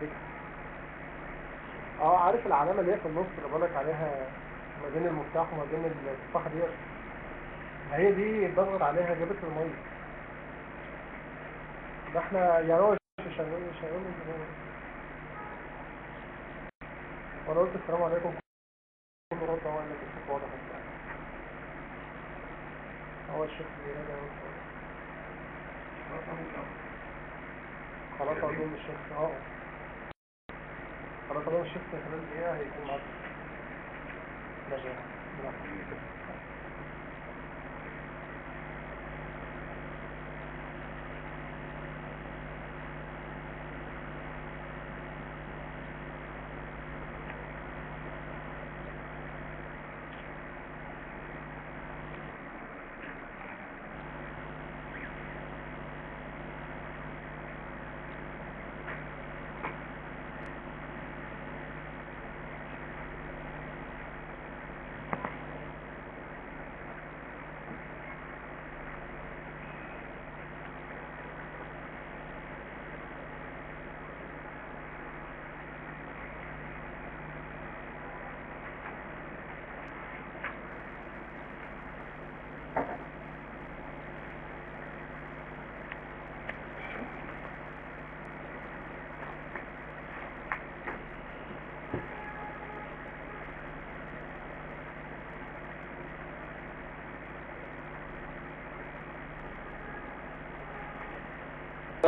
فكرة آه عارف العلامة اللي هي في النص اللي بقولك عليها ما بين المفتاح وما بين التفاحة دي هي دي بضغط عليها جابت المية. ده إحنا يعني هو شغال شغال وأنا قلت السلام عليكم. كل رد هو اللي الصوت واضح هو الشيخ بيراجع خلاص اظن الشيخ. آه. خلاص الشيخ في خلال دقيقة هيكون معاك ماشي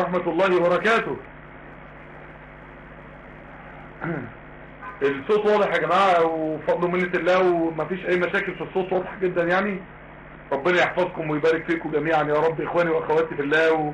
ورحمة الله وبركاته. الصوت واضح يا جماعة وفضل منة الله ومفيش أي مشاكل في الصوت واضح جدا يعني. ربنا يحفظكم ويبارك فيكم جميعا يا رب إخواني وأخواتي في الله و...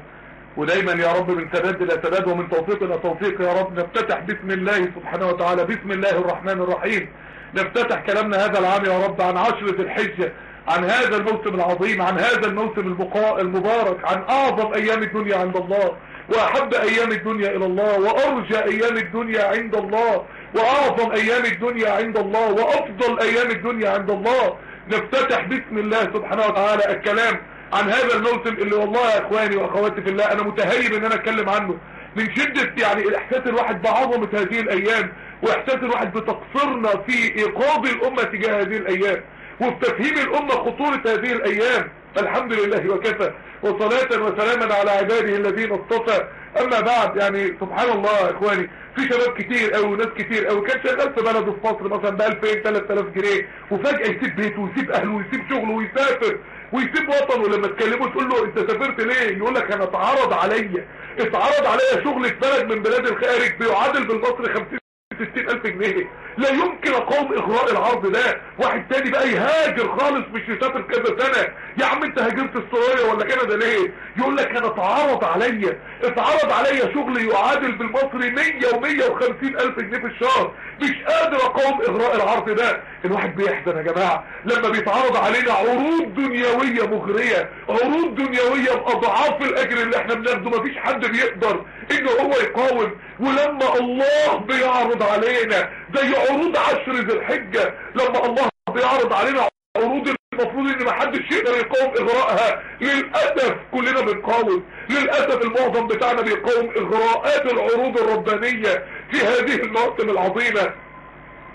ودايما يا رب من سداد إلى سداد ومن توفيق إلى توفيق يا رب. نفتتح بسم الله سبحانه وتعالى بسم الله الرحمن الرحيم. نفتتح كلامنا هذا العام يا رب عن عشرة الحجة عن هذا الموسم العظيم عن هذا الموسم المبارك عن أعظم أيام الدنيا عند الله وأحب أيام الدنيا إلى الله وأرجى أيام الدنيا عند الله وأعظم أيام الدنيا عند الله وأفضل أيام الدنيا عند الله. نفتتح بسم الله سبحانه وتعالى الكلام عن هذا الموسم اللي والله يا إخواني وأخواتي في الله أنا متهيب إن أنا أتكلم عنه. من شدة يعني الإحساس الواحد بعظمة هذه الأيام وإحساس الواحد بتقصيرنا في إيقاظ الأمة تجاه هذه الأيام. وفي تفهيم الأمة خطورة هذه الأيام. الحمد لله وكفى. وصلاة وسلاما على عباده الذين اصطفى. أما بعد يعني سبحان الله يا إخواني في شباب كتير أو ناس كتير أو كان شغال في بلده في مصر مثلا ب 2000 3000 جنيه. وفجأة يسيب بيته ويسيب أهله ويسيب شغله ويسافر. ويسيب وطنه. لما تكلمه تقول له أنت سافرت ليه؟ يقول لك أنا اتعرض عليا. اتعرض عليا شغل في بلد من بلاد الخارج بيعادل بالمصري 50 ستين ألف جنيه. لا يمكن اقاوم إغراء العرض ده. واحد تاني بقى يهاجر خالص مش يسافر كذا سنة. يا عم انت هاجرت السورية ولا كندا ليه؟ يقول لك أنا اتعرض عليا. اتعرض عليا شغل يعادل بالمصري 100 و150 ألف جنيه في الشهر. مش قادر أقاوم إغراء العرض ده. الواحد بيحزن يا جماعة. لما بيتعرض علينا عروض دنيوية مغرية. عروض دنيوية بأضعاف الأجر اللي إحنا بناخده. مفيش حد بيقدر. ان هو يقاوم ولما الله بيعرض علينا زي عروض عشر ذي الحجة لما الله بيعرض علينا عروض المفروض إن محدش يقدر يقاوم اغراءها للأسف كلنا بنقاوم. للأسف المعظم بتاعنا بيقاوم إغراءات العروض الربانية في هذه المواسم العظيمة.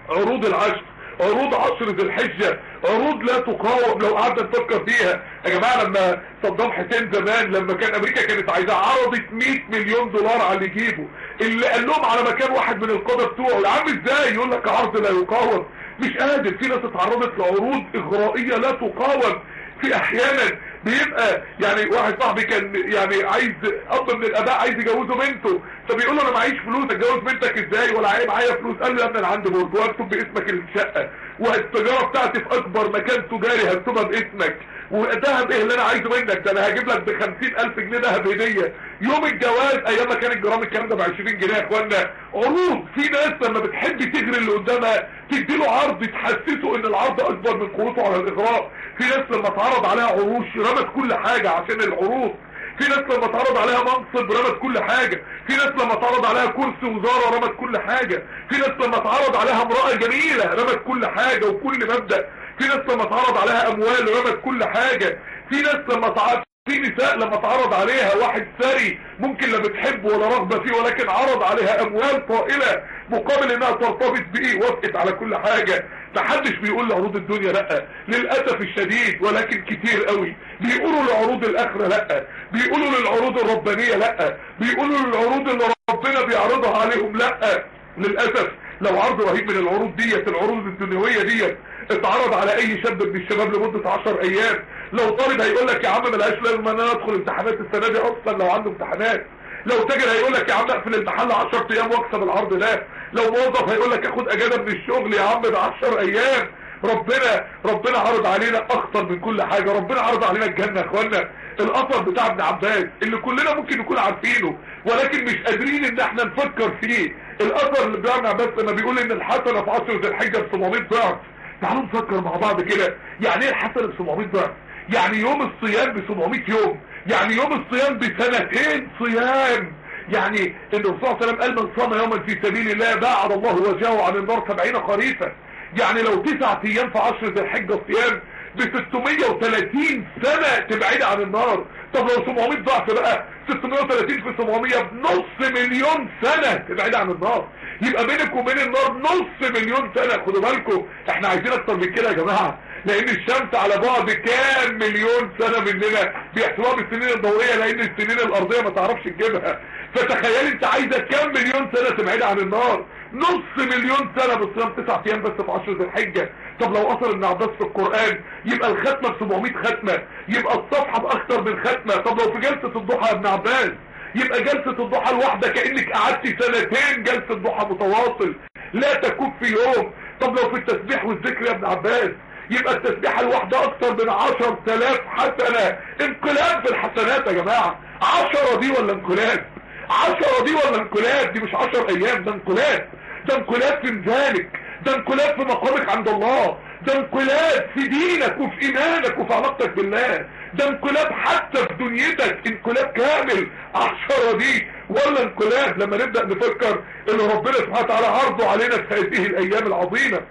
عروض العشر عروض عشر ذي الحجة عروض لا تقاوم لو قعدنا نفكر فيها. يا جماعة لما صدام حسين زمان لما كان أمريكا كانت عايزة عرضت 100 مليون دولار على اللي يجيبه. اللي قال لهم على مكان واحد من القادة بتوعه يا عم إزاي؟ يقول لك عرض لا يقاوم. مش قادر. في ناس اتعرضت لعروض اغرائية لا تقاوم. في أحيانا بيبقى يعني واحد صاحبي كان يعني عايز اب من الاباء عايز يجوزه بنته. فبيقول له أنا معيش فلوس أتجوز بنتك إزاي؟ ولا معايا فلوس؟ قال له يا ابني أنا عندي برج وأكتب باسمك الشقة. والتجارة بتاعتي في أكبر مكان تجاري هكتبها باسمك. وذهب إيه اللي أنا عايزه منك. ده أنا هجيب لك ب 50000 جنيه ذهب هدية. يوم الجواز أيام ما كان الجرام الكلام ده ب 20 جنيه يا إخوانا. عروض. في ناس لما بتحب تجري اللي قدامها تدي له عرض تحسسه إن العرض أكبر من قوته على الإغراء. في ناس لما اتعرض عليها عروش رمت كل حاجة عشان العروض. في ناس لما اتعرض عليها منصب رمت كل حاجة. في ناس لما اتعرض عليها كرسي وزارة رمت كل حاجة. في ناس لما اتعرض عليها امرأة جميلة رمت كل حاجة وكل مبدأ. في ناس لما اتعرض عليها أموال رمت كل حاجة في ناس لما اتعرض في نساء لما اتعرض عليها واحد ثري ممكن لا بتحبه ولا رغبة فيه ولكن عرض عليها أموال طائلة مقابل إنها ترتبط بيه وافقت على كل حاجة. محدش بيقول لعروض الدنيا لأ. للأسف الشديد ولكن كتير قوي. بيقولوا لعروض الآخرة لأ. بيقولوا للعروض الربانية لأ. بيقولوا للعروض اللي ربنا بيعرضها عليهم لأ. للأسف لو عرض رهيب من العروض ديت العروض الدنيوية ديت اتعرض على أي شاب من الشباب لمدة 10 أيام. لو طالب هيقول لك يا عم ملهاش لازمة إن أنا أدخل امتحانات السنة دي أصلا لو عنده امتحانات. لو تاجر هيقول لك يا عم اقفل المحل 10 أيام واكسب العرض ده. لو موظف هيقول لك آخد أجازة من الشغل يا عم ده 10 أيام. ربنا ربنا عرض علينا أخطر من كل حاجة. ربنا عرض علينا الجنة يا إخوانا. الاثر بتاع ابن عباس اللي كلنا ممكن نكون عارفينه ولكن مش قادرين إن إحنا نفكر فيه. الاثر اللي بتاع ابن عباس لما بيقول إن الحسنة في عشر ذي الحجة ب 700 ضعف. تعالوا نفكر مع بعض كده. يعني إيه الحسنه ب 700 ضعف يعني يوم الصيام ب 700 يوم. يعني يوم الصيام بسنتين صيام. يعني الرسول صلى الله عليه وسلم قال من صام يوما في سبيل الله باعد الله وجهه عن النار 70 خريفا. يعني لو تسعة أيام في عشر ذي الحجة صيام ب 630 سنة تبعد عن النار. طب لو 700 ضعف بقى 630 في 700 بنص مليون سنة تبعد عن النار. يبقى بينك وبين النار نص مليون سنة. خدوا بالكم إحنا عايزين أكتر من كده يا جماعة. لأن الشمس على بعد كام مليون سنة مننا؟ بيحسبوها بالسنين الضوئية لأن السنين الأرضية ما تعرفش تجيبها. فتخيل انت عايزة كام مليون سنة تبعد عن النار؟ نص مليون سنة بالصيام تسعة أيام بس في عشر ذي الحجة. طب لو أثر ابن عباس في القرآن يبقى الختمة ب 700 ختمة. يبقى الصفحة بأكتر من ختمة. طب لو في جلسة الضحى يا ابن عباس يبقى جلسة الضحى الواحدة كأنك قعدت سنتين. جلسة ضحى متواصل. لا تكون في يوم. طب لو في التسبيح والذكر يا ابن عباس يبقى التسبيحة الواحدة أكتر من عشر تلاف حسنة. انقلاب في الحسنات يا جماعة. عشرة دي ولا انقلاب؟ عشرة دي ولا انقلاب؟ دي مش عشر أيام ده انقلاب. ده انقلاب في ميزانك ده انقلاب في مقامك عند الله. ده انقلاب في دينك وفي إيمانك وفي علاقتك بالله. ده انقلاب حتى في دنيتك انقلاب كامل. عشرة دي. ولا انقلاب لما نبدأ نفكر إن ربنا سبحانه وتعالى عرضه علينا في هذه الأيام العظيمة.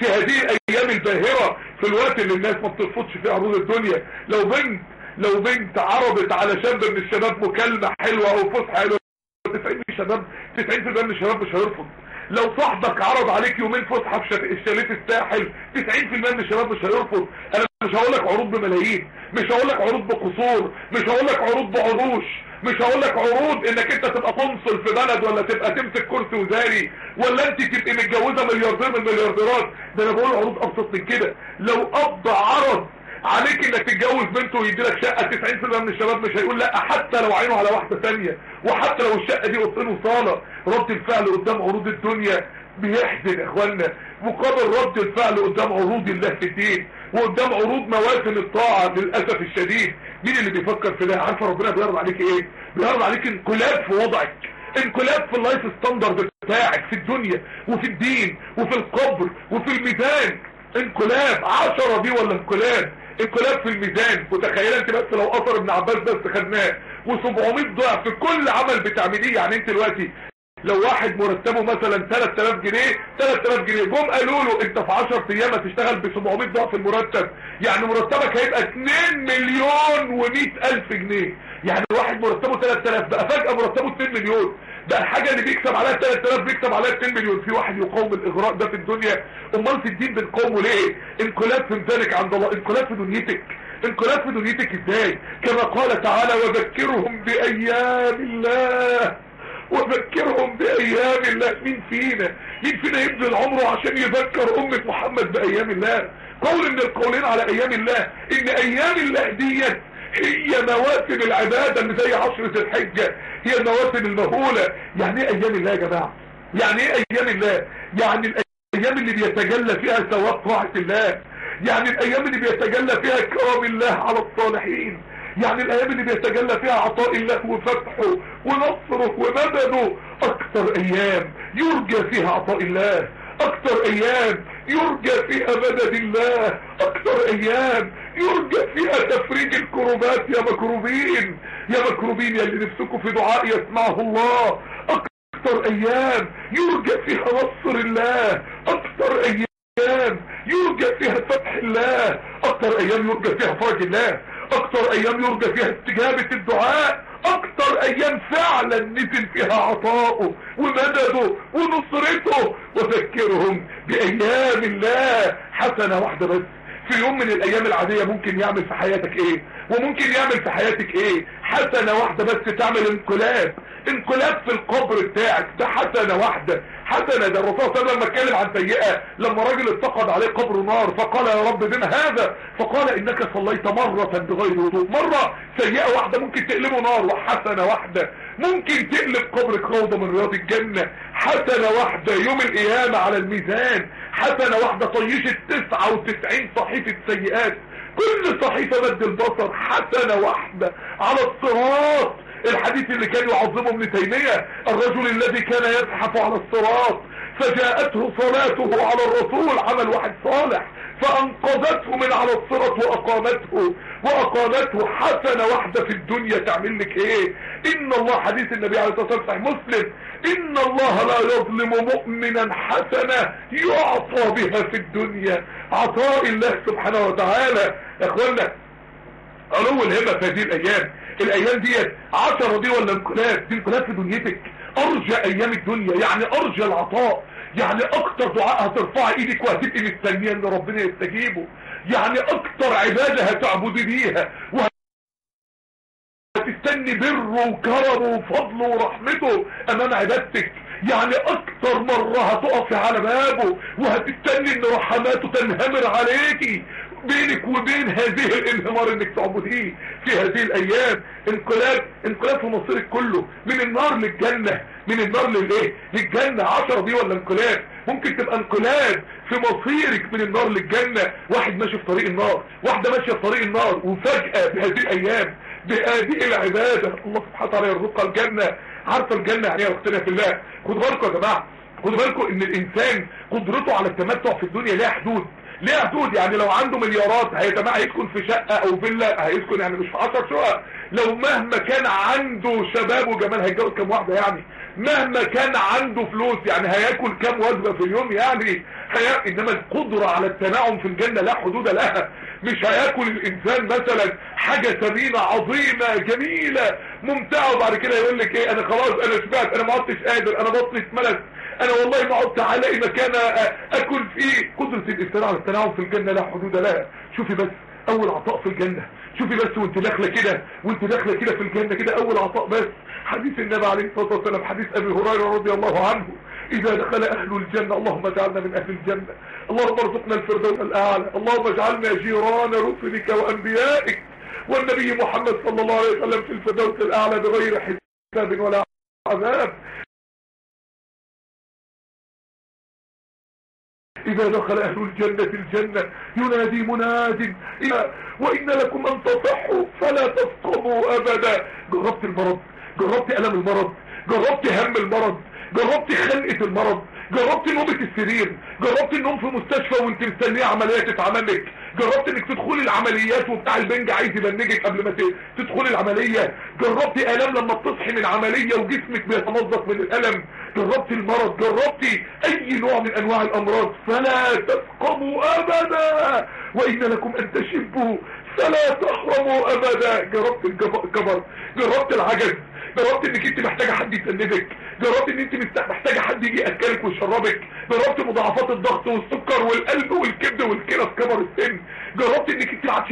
في هذه الأيام الباهرة في الوقت اللي الناس ما بترفضش فيه عروض الدنيا. لو بنت لو بنت عرضت على شاب من الشباب مكالمة حلوة أو فسحة حلوة 90 من الشباب 90% من الشباب مش هيرفض. لو صاحبك عرض عليك يومين فسحة في الشاليه الساحل 90% من الشباب مش هيرفض. أنا مش هقول لك عروض بملايين مش هقول لك عروض بقصور مش هقول لك عروض بعروش مش هقول لك عروض إنك أنت تبقى قنصل في بلد ولا تبقى تمسك كرسي وزاري ولا أنت تبقي متجوزة ملياردير من المليارديرات. ده أنا بقول عروض أبسط من كده. لو اب عرض عليك انك تتجوز بنته ويدي لك شقة 90% من الشباب مش هيقول لأ حتى لو عينه على واحدة ثانية وحتى لو الشقة دي اوضتين وصاله رد الفعل قدام عروض الدنيا بيحزن اخوانا مقابل رد الفعل قدام عروض الله في الدين وقدام عروض مواسم الطاعة للأسف الشديد. مين اللي بيفكر في ده؟ عارفه ربنا بيعرض عليك إيه؟ بيعرض عليك انقلاب في وضعك انقلاب في ال life standard بتاعك في الدنيا وفي الدين وفي القبر وفي الميزان. انقلاب عشرة دي ولا انقلاب؟ انقلاب في الميزان وتخيل انت بس لو اثر ابن عباس بس خدناه و700 ضعف في كل عمل بتعمليه يعني انت دلوقتي لو واحد مرتبه مثلا 3000 جنيه 3000 جنيه جم قالوا له انت في 10 أيام هتشتغل ب 700 ضعف المرتب يعني مرتبك هيبقى 2 مليون و100 ألف جنيه. يعني واحد مرتبه 3000 بقى فجأة مرتبه 2 مليون. ده الحاجة اللي بيكسب عليها 3000 بيكسب عليها 2 مليون. في واحد يقاوم الإغراء ده في الدنيا. أمال في الدين بنقاومه ليه؟ انقلاب في ميزانك عند الله. انقلاب في دنيتك. انقلاب في دنيتك إزاي؟ كما قال تعالى وذكرهم بأيام الله. وذكرهم بأيام الله. مين فينا؟ مين فينا يبذل عمره عشان يذكر أمة محمد بأيام الله؟ قول من القولين على أيام الله. إن أيام الله ديت هي مواسم العبادة اللي زي عشرة الحجة. هي المواسم المهولة. يعني إيه أيام الله يا جماعة؟ يعني إيه أيام الله؟ يعني الأيام اللي بيتجلى فيها ثواب طاعة الله. يعني الأيام اللي بيتجلى فيها كرم الله على الصالحين. يعني الأيام اللي بيتجلى فيها عطاء الله وفتحه ونصره ومدده. أكتر أيام يرجى فيها عطاء الله. أكتر أيام يرجى فيها مدد الله. أكتر أيام يرجى فيها تفريج الكروبات يا مكروبين. يا مكروبين يا اللي نفسكم في دعاء يسمعه الله. أكتر أيام يرجى فيها نصر الله. أكتر أيام يرجى فيها فتح الله. أكتر أيام يرجى فيها فرج الله. أكتر أيام يرجى فيها استجابة الدعاء. أكتر أيام فعلا نزل فيها عطاؤه ومدده ونصرته. وذكرهم بأيام الله حسنة واحدة بس. في يوم من الأيام العادية ممكن يعمل في حياتك إيه؟ وممكن يعمل في حياتك إيه؟ حسنة واحدة بس تعمل انقلاب. انقلاب في القبر بتاعك. ده حسنة واحدة. حسنة. ده الرسول صلى الله عليه وسلم لما اتكلم عن سيئة لما راجل اتقد عليه قبر نار فقال يا رب بما هذا؟ فقال إنك صليت مرة بغير وضوء. مرة سيئة واحدة ممكن تقلبه نار. وحسنة واحدة. ممكن تقلب قبرك روضة من رياض الجنة. حسنة واحدة. يوم القيامة على الميزان. حسنة واحدة طيشت 99 صحيفة سيئات. كل صحيفة مد البصر حسنة واحدة على الصراط. الحديث اللي كان يعظمه ابن تيمية الرجل الذي كان يزحف على الصراط. فجاءته صلاته على الرسول عمل واحد صالح فأنقذته من على الصراط وأقامته وأقامته حسنة واحدة في الدنيا. تعمل لك إيه؟ إن الله حديث النبي عليه الصلاة والسلام مسلم إن الله لا يظلم مؤمنا حسنة يعطى بها في الدنيا. عطاء الله سبحانه وتعالى. اخوانا علو الهمة في هذه الأيام. الأيام ديت عشرة دي ولا انقلاب دي انقلاب في دنيتك. أرجى أيام الدنيا يعني أرجى العطاء يعني أكتر دعاء هترفع إيدك وهتبقي مستنية إن ربنا يستجيبه يعني أكتر عبادة هتعبدي بيها. وهتستني بره وكرمه وفضله ورحمته أمام عبادتك. يعني أكتر مرة هتقفي على بابه وهتستني إن رحماته تنهمر عليكي. بينك وبين هذه الانهمار إنك تعبديه في هذه الأيام. انقلاب انقلاب في مصيرك كله. من النار للجنة. من النار للإيه؟ للجنة. عشرة دي ولا انقلاب؟ ممكن تبقى انقلاب في مصيرك من النار للجنة. واحد ماشي في طريق النار. واحدة ماشية في طريق النار. وفجأة بهذه الأيام بهذه العبادة الله سبحانه وتعالى يرزقها الجنة. عارفة الجنة يعني يا أختنا في الله؟ خدوا بالكم يا جماعة. خدوا بالكم إن الإنسان قدرته على التمتع في الدنيا ليها حدود. ليه حدود يعني لو عنده مليارات هيتمع هيسكن في شقة أو فيلا هيسكن يعني مش في 10 شقق. لو مهما كان عنده شباب وجمال هيتجوز كام واحدة يعني؟ مهما كان عنده فلوس يعني هياكل كام وجبة في اليوم يعني؟ هي... إنما القدرة على التناعم في الجنة لا حدود لها. مش هياكل الإنسان مثلا حاجة ثمينة عظيمة جميلة ممتعة وبعد كده يقول لك إيه؟ أنا خلاص أنا شبعت أنا ما عدتش قادر أنا بطني اتملت. أنا والله ما عدت الاقي مكان أكل فيه قدرة الانسان على التناعم في الجنة لا حدود لها. شوفي بس أول عطاء في الجنة. شوفي بس وانت داخلة كده وانت داخلة كده في الجنة كده أول عطاء بس. حديث النبي عليه الصلاة والسلام حديث أبي هريرة رضي الله عنه. إذا دخل أهل الجنة اللهم اجعلنا من أهل الجنة. اللهم ارزقنا الفردوس الأعلى. اللهم اجعلنا جيران رسلك وأنبيائك. والنبي محمد صلى الله عليه وسلم في الفردوس الأعلى بغير حساب ولا عذاب. إذا دخل أهل الجنة الجنة ينادي مناد وإن لكم أن تصحوا فلا تسقموا أبدا. جربت المرض جربت ألم المرض جربت هم المرض جربت خلقة المرض جربت نومة السرير جربت النوم في مستشفى وأنت مستنية عملية تتعمل لك جربت إنك تدخلي العمليات وبتاع البنج عايز يبنجك قبل ما تدخلي العملية. جربت الام لما بتصحي من عملية وجسمك بيتمزق من الألم. جربت المرض جربت أي نوع من أنواع الأمراض فلا تسقموا أبدا وإن لكم أن تشبوا فلا تحرموا أبدا. جربت الجبر جربت العجز جربت إنك أنت محتاجة حد يسندك جربت إن أنت محتاجة حد يجي يأكلك ويشربك جربت مضاعفات الضغط والسكر والقلب والكبد والكلى في كبر السن جربت إنك أنت عادش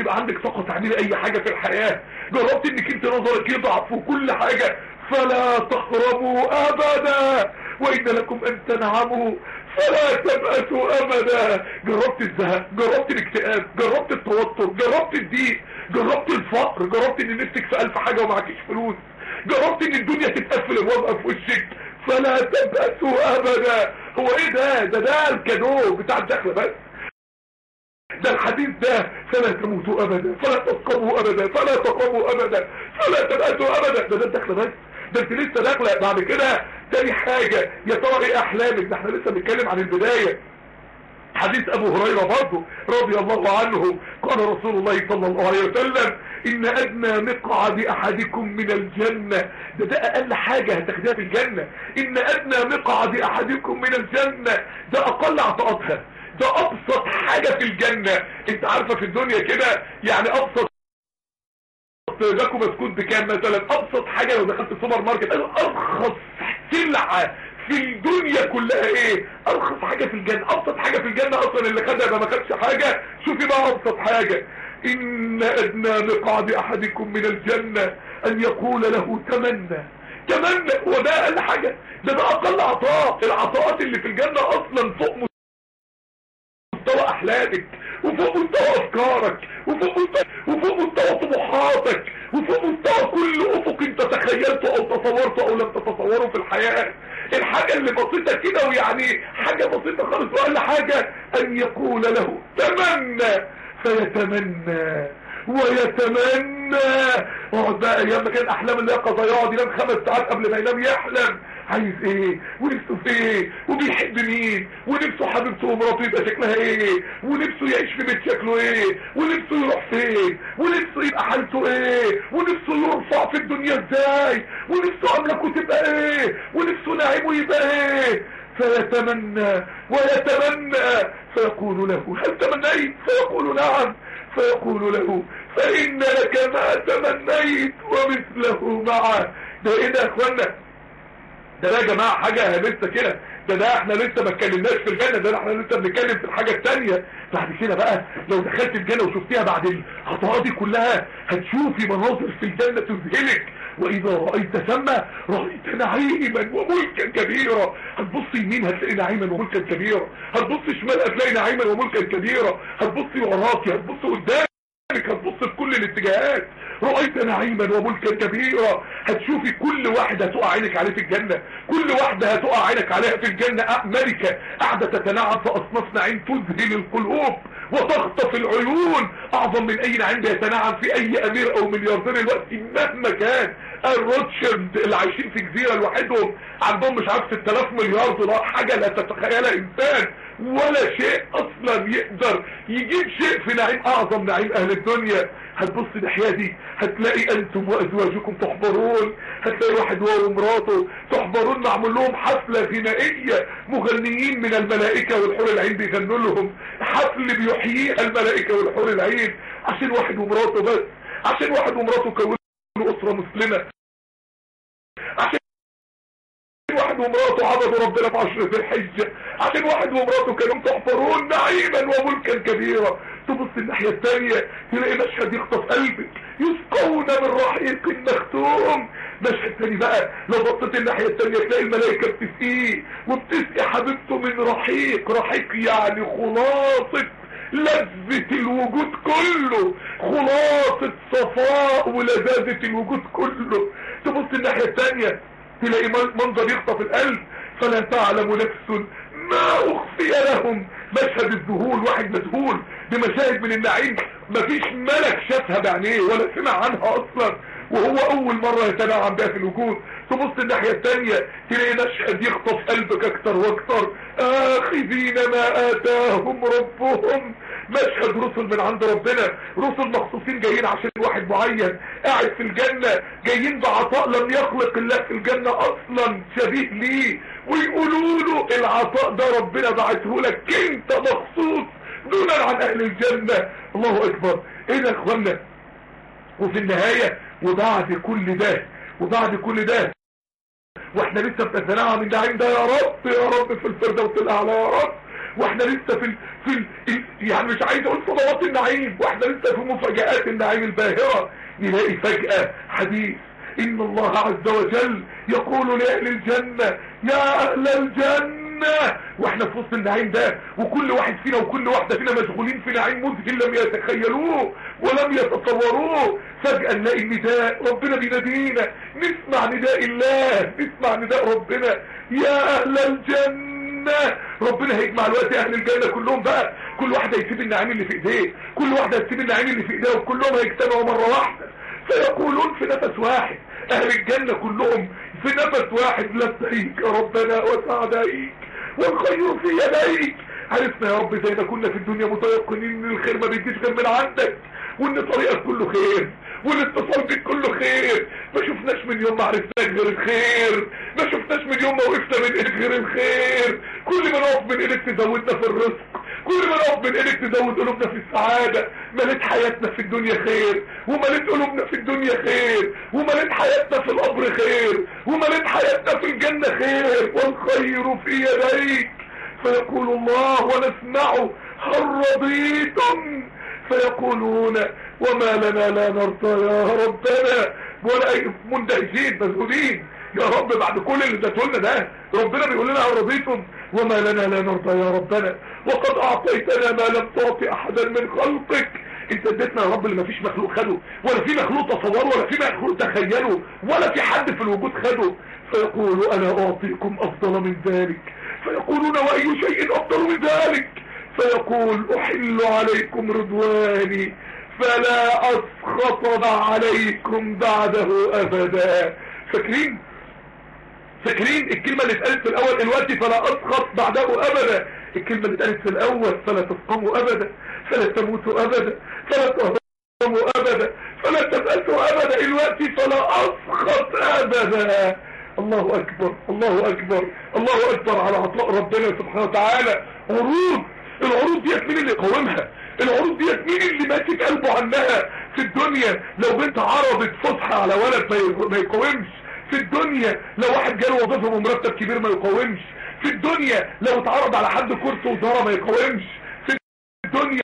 يبقى عندك طاقة تعملي أي حاجة في الحياة جربت إنك أنت نظرك يضعف وكل حاجة. فلا تقربوا أبدا. وإن لكم أن تنعموا فلا تبأسوا أبدا. جربت الزهق جربت الاكتئاب جربت التوتر جربت الضيق جربت الفقر جربت إن نفسك في ألف حاجة ومعكيش فلوس. جربت إن الدنيا تتقفل الوضع في وشك. فلا تبأسوا أبدا. هو إيه ده؟ ده ده الكادو بتاع الدخلة بس. ده الحديث ده فلا تموتوا أبدا. فلا تسقموا أبدا. فلا تقوموا أبدا. فلا تبأسوا أبدا. ده ده الدخلة بس. ده انت لسه داخلة. بعد كده تاني حاجة يا ترى إيه احلامك؟ ده إحنا لسه بنتكلم عن البداية. حديث أبو هريرة برضه رضي الله عنه قال رسول الله صلى الله عليه وسلم إن أدنى مقعد أحدكم من الجنة. ده ده أقل حاجة هتاخدها في الجنة. إن أدنى مقعد أحدكم من الجنة. ده أقل عطاءاتها. ده أبسط حاجة في الجنة. أنت عارفة في الدنيا كده يعني أبسط باكو بسكوت بكام مثلا؟ أبسط حاجة لو دخلت السوبر ماركت. أرخص سلعة في الدنيا كلها. إيه؟ أرخص حاجة في الجنة. أبسط حاجة في الجنة أصلا اللي خدها ما خدش حاجة. شوفي بقى أبسط حاجة. إن أدنى مقعد أحدكم من الجنة أن يقول له تمنى. تمنى. هو ده أقل حاجة. ده ده أقل عطاء. العطاءات اللي في الجنة أصلا فوق مستوى أحلامك. وفوق مستوى أفكارك وفوق وفوق مستوى طموحاتك وفوق مستوى كل أفق أنت تخيلته أو تصورته أو لم تتصوره في الحياة. الحاجة اللي بسيطة كده ويعني حاجة بسيطة خالص وقال حاجة أن يقول له تمنى فيتمنى ويتمنى. أقعد بقى أيام ما كان أحلام اليقظه يقعد ينام خمس ساعات قبل ما ينام يحلم. عايز إيه؟ ونفسه في إيه؟ وبيحب مين؟ ونفسه حبيبته ومراته يبقى شكلها إيه؟ ونفسه يعيش في بيت شكله إيه؟ ونفسه يروح فين؟ ونفسه يبقى حالته إيه؟ ونفسه يرفع في الدنيا إزاي؟ ونفسه املكه تبقى إيه؟ ونفسه نعيمه يبقى إيه؟ فيتمنى ويتمنى فيقول له هل تمنيت؟ فيقول نعم. فيقول له فإن لك ما تمنيت ومثله معه. ده إيه ده يا إخوانا؟ ده يا جماعة حاجة لسه كده ده ده إحنا لسه ما اتكلمناش في الجنة ده إحنا لسه بنتكلم في الحاجة التانية. بعد كده بقى لو دخلت الجنة وشفتيها بعد العطاءات دي كلها هتشوفي مناظر في الجنة تذهلك. وإذا رأيت ثم رأيت نعيما وملكا كبيرا. هتبص يمين هتلاقي نعيما وملكا كبيرا. هتبص شمال هتلاقي نعيما وملكا كبيرا. هتبص وراكي هتبص قدامك هتبص في كل الاتجاهات. رأيت نعيما وملكا كبيرا. هتشوفي كل واحدة هتقع عينك عليه في الجنة. كل واحدة هتقع عينك عليها في الجنة. ملكة قاعدة تتنعم في أصناف نعيم تذهل القلوب وتخطف العيون. أعظم من أي نعيم بيتنعم في أي أمير أو ملياردير الوقت مهما كان. الروتشيلد اللي عايشين في جزيرة لوحدهم عندهم مش عارف 6000 مليار دولار. حاجة لا تتخيلها إنسان. ولا شيء أصلا يقدر يجيب شيء في نعيم أعظم نعيم أهل الدنيا. هتبص ناحية دي هتلاقي أنتم وأزواجكم تحضرون هتلاقي واحد هو ومراته تحضرون معمول لهم حفلة غنائية مغنيين من الملائكة والحور العين بيغنوا لهم. حفل بيحييها الملائكة والحور العين عشان واحد ومراته بس عشان واحد ومراته كونوا أسرة مسلمة. عشان واحد ومراته عبدوا ربنا في عشر ذي الحجة. عشان واحد ومراته كانوا تحفرون نعيما وملكا كبيرا. تبص الناحية الثانية تلاقي مشهد يخطف قلبك يسقون من رحيق مختوم. مشهد تاني بقى لو بصيت الناحية الثانية تلاقي الملائكة بتسقيه. وبتسقي حبيبته من رحيق. رحيق يعني خلاصة لذة الوجود كله. خلاصة صفاء ولذاذة الوجود كله. تبص الناحية الثانية تلاقي منظر يخطف القلب. فلا تعلم نفس ما أخفي لهم. مشهد الذهول واحد مذهول. بمشاهد من النعيم مفيش ملك شافها بعينيه ولا سمع عنها أصلا. وهو أول مرة يتنعم بها في الوجود. تبص الناحية التانية تلاقي مشهد يخطف قلبك أكتر وأكتر. آخذين ما آتاهم ربهم. مشهد رسل من عند ربنا. رسل مخصوصين جايين عشان واحد معين. قاعد في الجنة جايين بعطاء لم يخلق الله في الجنة أصلا. شبيه ليه؟ ويقولوا له العطاء ده ربنا بعته لك. انت مخصوص. دونا عن أهل الجنة الله أكبر. إيه ده اخوانا وفي النهاية وبعد كل ده. وبعد كل ده. وإحنا لسه بنتنعم من النعيم ده يا رب. يا رب في الفردوس الأعلى يا رب. وإحنا لسه في ال... في ال... يعني مش عايز أقول صدمات النعيم. وإحنا لسه في مفاجآت النعيم الباهرة. نلاقي فجأة حديث. إن الله عز وجل يقول لأهل الجنة يا أهل الجنة وإحنا في وسط النعيم ده وكل واحد فينا وكل واحدة فينا مشغولين في نعيم مذهل لم يتخيلوه ولم يتصوروه. فجأة نلاقي النداء ربنا بينادينا نسمع نداء الله نسمع نداء ربنا. يا أهل الجنة. ربنا هيجمع الوقت أهل الجنة كلهم بقى. كل واحد هيسيب النعيم اللي في إيديه كل واحد هيسيب النعيم اللي في ايديه وكلهم هيجتمعوا مرة واحدة. فيقولون في نفس واحد أهل الجنة كلهم في نفس واحد لبيك يا ربنا وسعديك والخير في يديك. عرفنا يا رب زي ما كنا في الدنيا متيقنين إن الخير ما بيجيش غير من عندك وإن طريقك كله خير. والاتصال بك كله خير. ما شفناش من يوم ما عرفناك غير الخير. ما شفناش من يوم ما وقفنا من ايد غير الخير. كل ما نقف من إيدك تزودنا في الرزق. كل ما نقف من إيدك تزود قلوبنا في السعادة. مليت حياتنا في الدنيا خير. ومليت قلوبنا في الدنيا خير. ومليت حياتنا في القبر خير. ومليت حياتنا في الجنة خير. والخير في يديك. فيقول الله ونسمعه هل رضيتم فيقولون وما لنا لا نرضى يا ربنا. ولا مندهشين مذهولين يا رب بعد كل اللي اديته ده ربنا بيقول لنا رضيتم وما لنا لا نرضى يا ربنا. وقد أعطيتنا ما لم تعطي أحدا من خلقك. انت اديتنا يا رب اللي ما فيش مخلوق خده. ولا في مخلوق تصوره ولا في مخلوق تخيله. ولا في حد في الوجود خده. فيقول أنا أعطيكم أفضل من ذلك. فيقولون وأي شيء أفضل من ذلك. فيقول أحل عليكم رضواني. فلا أسخط عليكم بعده أبدا. فاكرين؟ فاكرين الكلمة اللي اتقالت في الأول؟ دلوقتي فلا أسخط بعده أبدا. الكلمة اللي اتقالت في الأول فلا تسقموا أبدا. فلا تموتوا أبدا. فلا تهرموا أبدا. فلا تبأسوا أبدا. دلوقتي فلا أسخط أبدا. الله أكبر الله أكبر الله أكبر على عطاء ربنا سبحانه وتعالى. عروض العروض ديت مين اللي يقاومها العروض ديت مين اللي ماسك قلبه عنها في الدنيا لو بنت عرضت فصحى على ولد ما يقاومش؟ في الدنيا لو واحد جاله وظيفة بمرتب كبير ما يقاومش؟ في الدنيا لو اتعرض على حد كرسي وزارة ما يقاومش؟ في الدنيا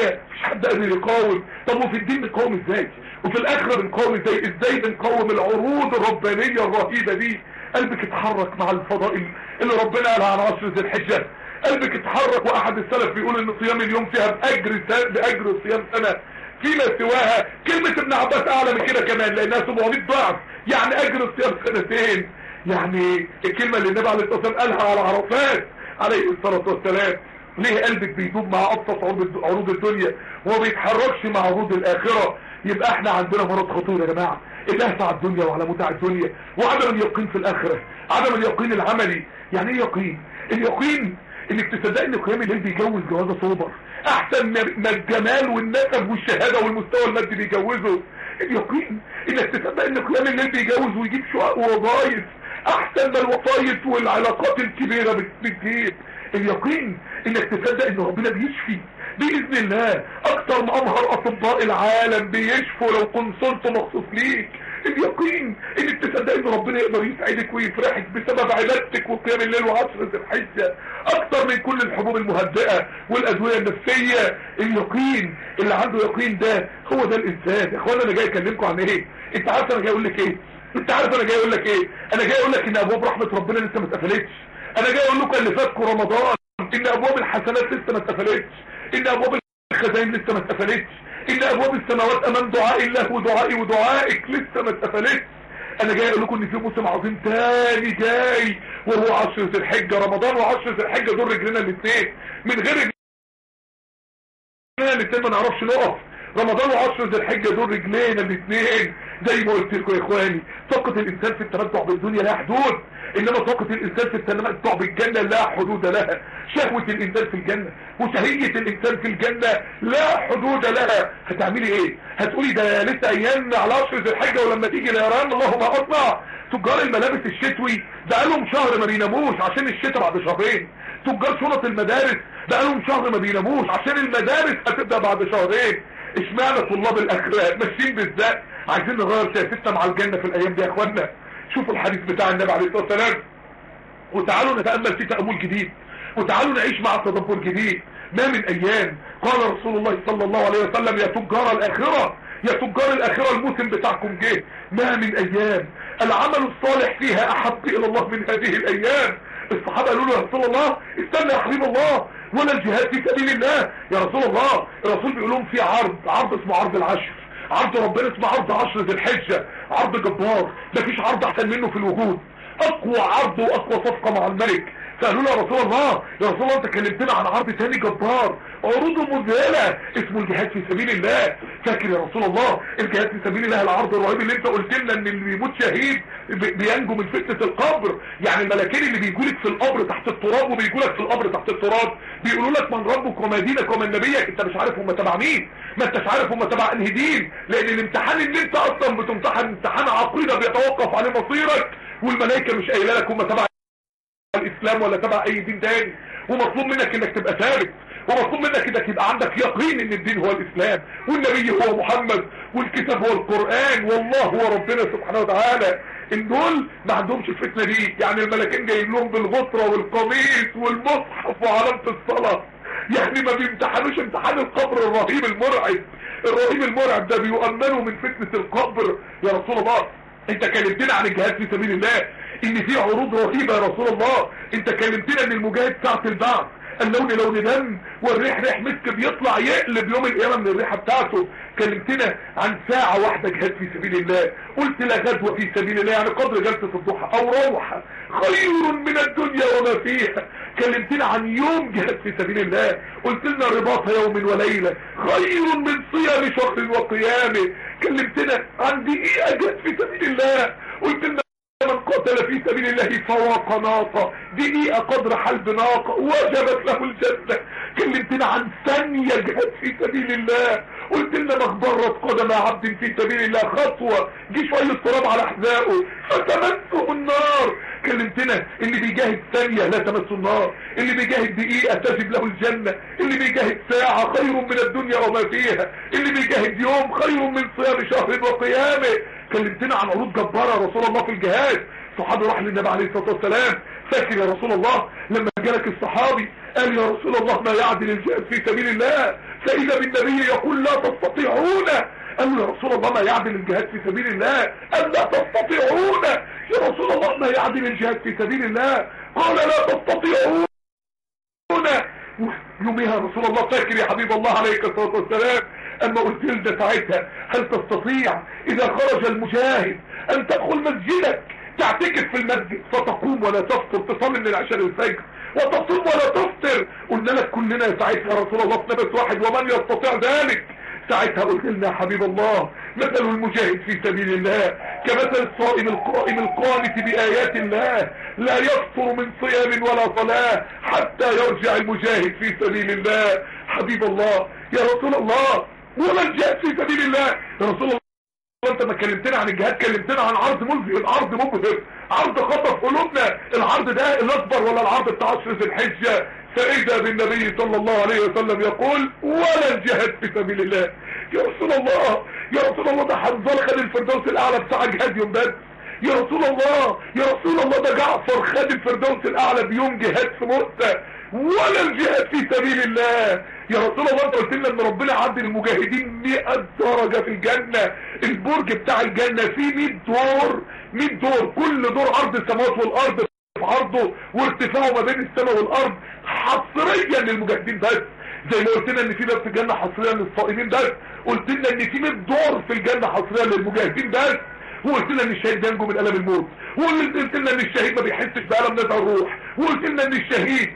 مفيش حد قادر يقاوم. طب وفي الدين بنقاوم إزاي؟ وفي الآخرة بنقاوم إزاي؟ إزاي بنقاوم العروض الربانية الرهيبة دي؟ قلبك اتحرك مع الفضائل اللي ربنا قالها على عشر ذي الحجة. قلبك اتحرك وأحد السلف بيقول إن صيام اليوم فيها بأجر بأجر صيام سنه فيما سواها. كلمة ابن عباس أعلى من كده كمان لانها 700 ضعف. يعني أجر الصيام سنتين. يعني الكلمة اللي النبي عليه الصلاة والسلام قالها على عرفات عليه الصلاة والسلام. ليه قلبك بيدوب مع أبسط عروض الدنيا؟ وما بيتحركش مع عروض الآخرة. يبقى إحنا عندنا مرض خطير يا جماعة. الهت على الدنيا وعلى متاع الدنيا. وعدم اليقين في الآخرة. عدم اليقين العملي. يعني إيه يقين؟ اليقين انك تصدق ان قيام الليل بيجوز جوازه سوبر احسن ما الجمال والنسب والشهاده والمستوى المادي بيجوزه. اليقين انك تصدق ان قيام الليل بيجوز ويجيب شقق ووظايف؟ احسن ما الوظايف والعلاقات الكبيره بتجيب. اليقين انك تصدق ان ربنا بيشفي باذن الله أكتر ما امهر اطباء العالم بيشفوا لو كونسلت مخصوص ليك. اليقين انك تصدق ان ربنا يقدر يسعدك ويفرحك بسبب عبادتك وقيام الليل وعشر ذي الحجة. أكتر من كل الحبوب المهدئه والأدوية النفسية اليقين اللي عنده يقين ده هو ده الإنسان. يا اخوانا أنا جاي أكلمكم عن إيه؟ أنت عارف أنا جاي أقول لك إيه؟ أنت عارف أنا جاي أقول لك إيه؟ أنا جاي أقول لك إن أبواب رحمة ربنا لسه ما اتقفلتش. أنا جاي أقول لكم اللي فاتكم رمضان إن أبواب الحسنات لسه ما اتقفلتش. إن أبواب الخزائن لسه ما اتقفلتش. ان أبواب السماوات أمام دعاء الله ودعائي ودعائك. لسه ما اتقفلتش. أنا جاي أقول لكم إن في موسم عظيم تاني جاي وهو عشر ذي الحجة. رمضان وعشر ذي الحجة دول رجلنا الاثنين من غير رجلنا الاثنين ما نعرفش نقف. رمضان وعشر ذي الحجة دول رجلينا الاثنين زي ما قلت لكم يا إخواني طاقة الإنسان في التمتع بالدنيا لها حدود إنما طاقة الإنسان في التمتع بالجنة لا حدود لها. شهوة الإنسان في الجنة وشهية الإنسان في الجنة لا حدود لها. هتعملي إيه؟ هتقولي ده لسه أيام على عشر ذي الحجة ولما تيجي اليران اللهم اصنع تجار الملابس الشتوي بقالهم شهر ما بيناموش عشان الشتاء بعد شهرين. تجار شنط المدارس بقالهم شهر ما بيناموش عشان المدارس هتبدأ بعد شهرين. اشمعنى طلاب الأخلاق ماشيين بالذات؟ عايزين نغير سياستنا مع الجنة في الأيام دي يا اخوانا شوفوا الحديث بتاع النبي عليه الصلاة والسلام. وتعالوا نتأمل في تأمل جديد. وتعالوا نعيش مع تدبر جديد. ما من أيام قال رسول الله صلى الله عليه وسلم يا تجار الآخرة يا تجار الآخرة الموسم بتاعكم جه. ما من أيام. العمل الصالح فيها أحب إلى الله من هذه الأيام. الصحابة قالوا له يا رسول الله استنى يا حبيب الله. ولا الجهاد في سبيل الله. يا رسول الله الرسول بيقول لهم في عرض عرض اسمه عرض العشر. عرض ربنا اسمه عرض عشر ذي الحجة عرض جبار مفيش عرض أحسن منه في الوجود. أقوى عرض وأقوى صفقة مع الملك. فقالوا له يا رسول الله يا رسول الله أنت كلمتنا عن عرض تاني جبار. عروضه مذهلة. اسمه الجهاد في سبيل الله. فاكر يا رسول الله الجهاد في سبيل الله العرض الرهيب اللي أنت قلت لنا إن اللي بيموت شهيد بينجو من فتنة القبر. يعني الملاكين اللي بيجوا لك في القبر تحت التراب وبيجوا لك في القبر تحت التراب. بيقولوا لك من ربك وما دينك ومن نبيك أنت مش عارف هم تبع مين. ما انتش عارف هم تبع انهي دين لأن الامتحان اللي انت أصلا بتمتحن امتحان عقيدة بيتوقف عليه مصيرك والملائكة مش قايلة لك هم تبع الإسلام ولا تبع أي دين تاني. ومطلوب منك إنك تبقى ثابت. ومطلوب منك إنك يبقى عندك يقين إن الدين هو الإسلام والنبي هو محمد والكتاب هو القرآن والله هو ربنا سبحانه وتعالى. إن دول ما عندهمش الفتنة دي. يعني الملكين جايين لهم بالغطرة والقميص والمصحف وعلامة الصلاة. يعني ما بيمتحنوش امتحان القبر الرهيب المرعب. الرهيب المرعب ده بيؤمنوا من فتنة القبر. يا رسول الله انت كلمتنا عن الجهاد في سبيل الله. ان في عروض رهيبة يا رسول الله. انت كلمتنا ان المجاهد ساعة البعث اللون لون دم والريح ريح مسك بيطلع يقلب يوم القيامة من الريحة بتاعته. كلمتنا عن ساعة واحدة جهاد في سبيل الله. قلت لا غدوة في سبيل الله يعني قدر جلسة الضحى أو روحة. خير من الدنيا وما فيها. كلمتنا عن يوم جهاد في سبيل الله. قلت لنا رباط يوم وليلة. خير من صيام شهر وقيامه كلمتنا عن دقيقة جهاد في سبيل الله. قلت لنا من قتل في سبيل الله فواق ناقة. دقيقة قدر حلب ناقة. وجبت له الجنة. كلمتنا عن ثانية جهاد في سبيل الله. قلت لنا مخبرة قدم عبد في سبيل الله خطوة. جه شوية تراب على حذائه فتمسه النار. كلمتنا اللي بيجاهد ثانية لا تمس النار. اللي بيجاهد دقيقة تجب له الجنة. اللي بيجاهد ساعة خير من الدنيا وما فيها. اللي بيجاهد يوم خير من صيام شهر وقيامه. كلمتنا عن عروض جبارة رسول الله في الجهاد. صحابي راح للنبي عليه الصلاة والسلام. فاكر يا رسول الله لما جالك الصحابي؟ قال يا رسول الله ما يعدل الجهاد في سبيل الله. فإذا بالنبي يقول لا تستطيعون قال له يا رسول الله ما يعدل الجهاد في سبيل الله. قال لا تستطيعون. يا رسول الله ما يعدل الجهاد في سبيل الله. قال لا تستطيعون. يوميها رسول الله فاكر يا حبيب الله عليك الصلاة والسلام اما قلت لنا ساعتها. هل تستطيع إذا خرج المجاهد أن تدخل مسجدك؟ تعتكف في المسجد. فتقوم ولا تفطر. تصلي من العشاء للفجر. وتصوم ولا تفطر. قلنا لك كلنا ساعتها يا رسول الله في نفس واحد ومن يستطيع ذلك؟ ساعتها قلت لنا يا حبيب الله. مثل المجاهد في سبيل الله كمثل الصائم القائم القانت بآيات الله. لا يفطر من صيام ولا صلاة حتى يرجع المجاهد في سبيل الله. حبيب الله يا رسول الله ولا الجهاد في سبيل الله؟ يا رسول الله انت ما كلمتنا عن الجهاد كلمتنا عن عرض ملزم عرض مبهر. عرض خطف قلوبنا. العرض ده الأكبر ولا العرض بتاع عشر ذي الحجة؟ فاذا بالنبي صلى الله عليه وسلم يقول ولا الجهاد في سبيل الله. يا رسول الله يا رسول الله ده حنظل خد الفردوس الأعلى بتاع جهاد يوم بدر يا رسول الله يا رسول الله ده جعفر خد الفردوس الأعلى بيوم جهاد في مؤتة ولا الجهاد في سبيل الله. يا رسول الله انت قلت لنا إن ربنا عدل المجاهدين 100 درجة في الجنة. البرج بتاع الجنة فيه 100 دور 100 دور. كل دور أرض السماوات والأرض في عرضه وارتفاعه ما بين السماء والأرض حصريا للمجاهدين بس. زي ما قلت لنا إن في باب في الجنة حصريا للصائمين بس. قلت لنا إن في 100 دور في الجنة حصريا للمجاهدين بس. وقلت لنا إن الشهيد بينجو من ألم الموت. وقلت لنا إن الشهيد ما بيحسش بألم نزع الروح. وقلت لنا إن الشهيد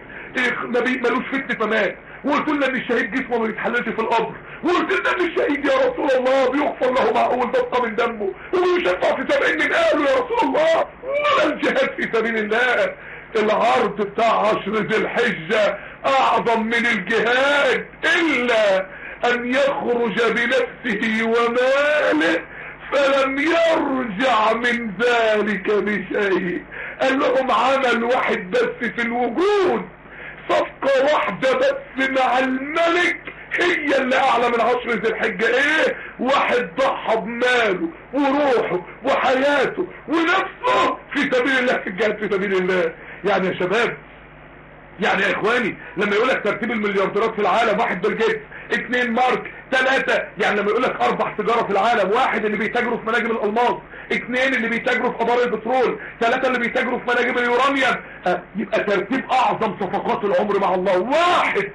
ما بي ملوش فتنة ممات وقلت لنا ان الشهيد جسمه ما بيتحللش في القبر. وقلت لنا ان الشهيد يا رسول الله بيغفر له مع أول دقه من دمه. ويشفع في سبعين من اهله يا رسول الله. ولا الجهاد في سبيل الله. العرض بتاع عشر ذي الحجة أعظم من الجهاد. إلا أن يخرج بنفسه وماله فلم يرجع من ذلك بشيء. قال لهم عمل واحد بس في الوجود. صفقة واحدة بس مع الملك هي اللي أعلى من عشر ذي الحجة. إيه؟ واحد ضحى بماله وروحه وحياته ونفسه في سبيل الله في الجهاد في سبيل الله. يعني يا شباب يعني يا إخواني لما يقول لك ترتيب المليارديرات في العالم واحد بيل جيتس اثنين مارك ثلاثة يعني لما يقول لك أربع تجارة في العالم واحد اللي بيتاجروا في مناجم الألماس اثنين اللي بيتاجروا في ابار البترول ثلاثة اللي بيتاجروا في مناجم اليورانيوم. أه يبقى ترتيب أعظم صفقات العمر مع الله. واحد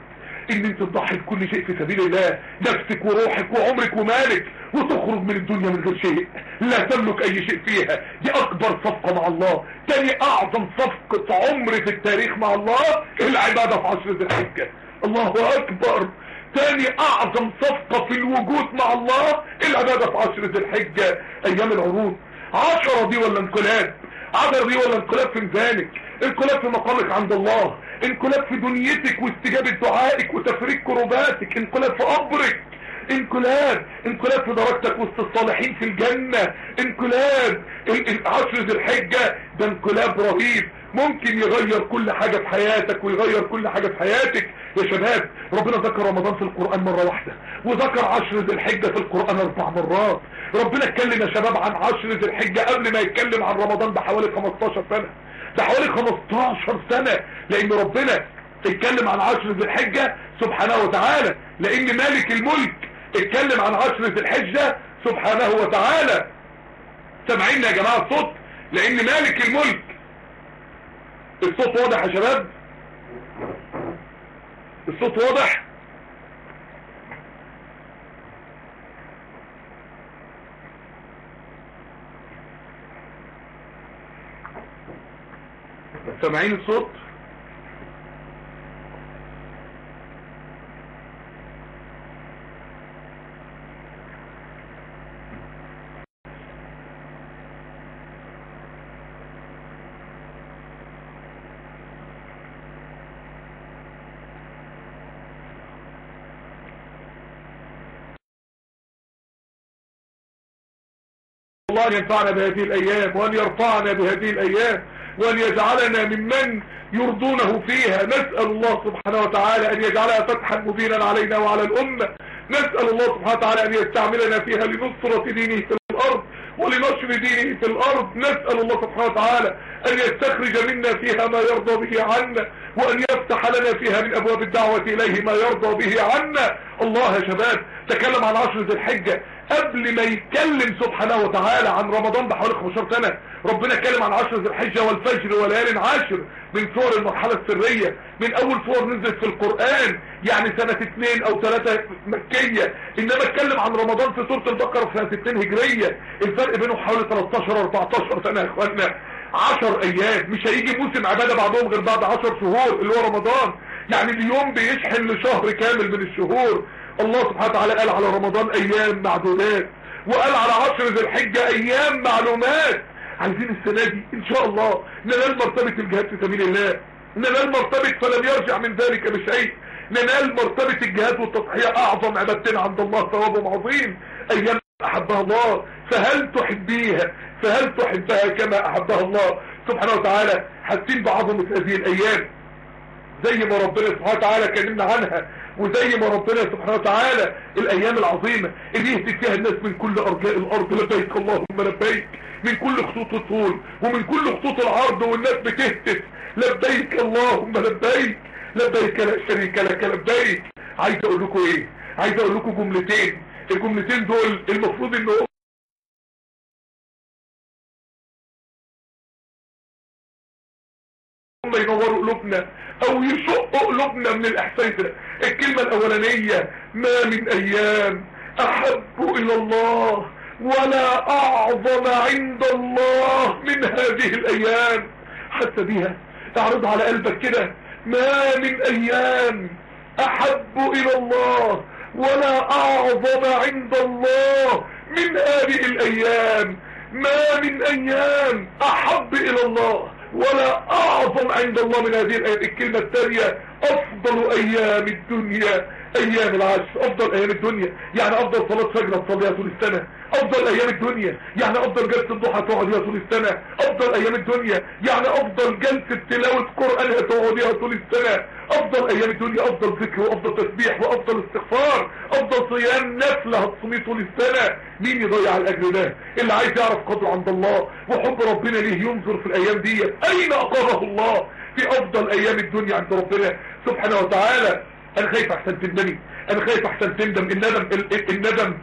إن أنت تضحي بكل شيء في سبيل الله نفسك وروحك وعمرك ومالك وتخرج من الدنيا من غير شيء لا تملك أي شيء فيها. دي أكبر صفقة مع الله. تاني أعظم صفقة عمر في التاريخ مع الله العبادة في عشر ذي الحجة الله أكبر. تاني أعظم صفقة في الوجود مع الله العبادة في عشر ذي الحجة أيام العروض. عشرة دي ولا انقلاب؟ عشرة دي ولا انقلاب في ميزانك انقلاب في مقامك عند الله. انقلاب في دنيتك واستجابة دعائك وتفريج كرباتك. انقلاب في قبرك. انقلاب. انقلاب في درجتك وسط الصالحين في الجنة. انقلاب. عشر ذي الحجة. ده انقلاب رهيب. ممكن يغير كل حاجة في حياتك ويغير كل حاجة في حياتك. يا شباب ربنا ذكر رمضان في القرآن مرة واحدة وذكر عشر ذي الحجة في القرآن أربع مرات. ربنا اتكلم يا شباب عن عشر ذي الحجة قبل ما يتكلم عن رمضان بحوالي 15 سنة. بحوالي 15 سنة لأن ربنا اتكلم عن عشر ذي الحجة سبحانه وتعالى. لأن مالك الملك اتكلم عن عشر ذي الحجة سبحانه وتعالى. سامعين يا جماعة الصوت؟ لأن مالك الملك الصوت واضح يا شباب؟ الصوت واضح؟ سامعين الصوت الله أن ينفعنا بهذه الأيام وأن يرفعنا بهذه الأيام وأن يجعلنا ممن يرضونه فيها. نسأل الله سبحانه وتعالى أن يجعلها فتحا مبينا علينا وعلى الأمة. نسأل الله سبحانه وتعالى أن يستعملنا فيها لنصرة دينه في الأرض ولنشر دينه في الأرض. نسأل الله سبحانه وتعالى أن يستخرج منا فيها ما يرضى به عنا وأن يفتح لنا فيها من أبواب الدعوة إليه ما يرضى به عنا. الله يا شباب تكلم عن عشر ذي الحجة. قبل ما يتكلم سبحانه وتعالى عن رمضان بحوالي 15 سنة ربنا اتكلم عن عشر ذي الحجة والفجر وليال عاشر من صور المرحلة السرية من أول صور نزلت في القرآن يعني سنة اتنين أو ثلاثة مكية. إنما اتكلم عن رمضان في سورة البقرة في سنة اتنين هجرية. الفرق بينهم حوالي 13 14 سنة يا اخوانا 10 أيام مش هيجي موسم عبادة بعدهم غير بعد 10 شهور اللي هو رمضان. يعني اليوم بيشحن لشهر كامل من الشهور. الله سبحانه وتعالى قال على رمضان أيام معدودات وقال على عشر ذي الحجة أيام معلومات. عايزين السنة دي إن شاء الله ننال مرتبة الجهاد في سبيل الله. ننال مرتبة فلم يرجع من ذلك بشيء. ننال مرتبة الجهاد والتضحية أعظم عبادتين عند الله ثوابهم عظيم. أيام أحبها الله فهل تحبيها؟ فهل تحبها كما أحبها الله؟ سبحانه وتعالى حاسين بعظمة هذه الأيام. زي ما ربنا سبحانه وتعالى كلمنا عنها. وزي ما ربنا سبحانه وتعالى الأيام العظيمة اللي يهدي فيها الناس من كل أرجاء الأرض لبيك اللهم لبيك من كل خطوط الطول ومن كل خطوط العرض والناس بتهتف لبيك اللهم لبيك لبيك لا شريك لك لبيك. عايز أقول لكم إيه؟ عايز أقول لكم جملتين الجملتين دول المفروض إن هم ينوروا قلوبنا أو يشقوا قلوبنا من الأحساس ده. الكلمة الأولانية ما من أيام أحب إلى الله ولا أعظم عند الله من هذه الأيام. حتى بيها. اعرض على قلبك كده. ما من أيام أحب إلى الله ولا أعظم عند الله من هذه الأيام. ما من أيام أحب إلى الله ولا أعظم عند الله من هذه الأيام. الكلمة الثانية أفضل أيام الدنيا أيام العشر أفضل أيام الدنيا. يعني أفضل صلاة فجر تصليها طول السنة. أفضل أيام الدنيا. يعني أفضل جلسة الضحى تقعديها طول السنة. أفضل أيام الدنيا. يعني أفضل جلسة تلاوة قرآن تقعديها طول السنة. أفضل أيام الدنيا. أفضل ذكر وأفضل تسبيح وأفضل استغفار. أفضل صيام نفل هتصوميه طول السنة. مين يضيع الأجر ده؟ اللي عايز يعرف قدره عند الله. وحب ربنا ليه ينظر في الأيام دي؟ أين اقامه الله؟ في أفضل أيام الدنيا عند ربنا. سبحانه وتعالى. أنا خايف أحسن تندمي. أنا خايف أحسن تندم. الندم الندم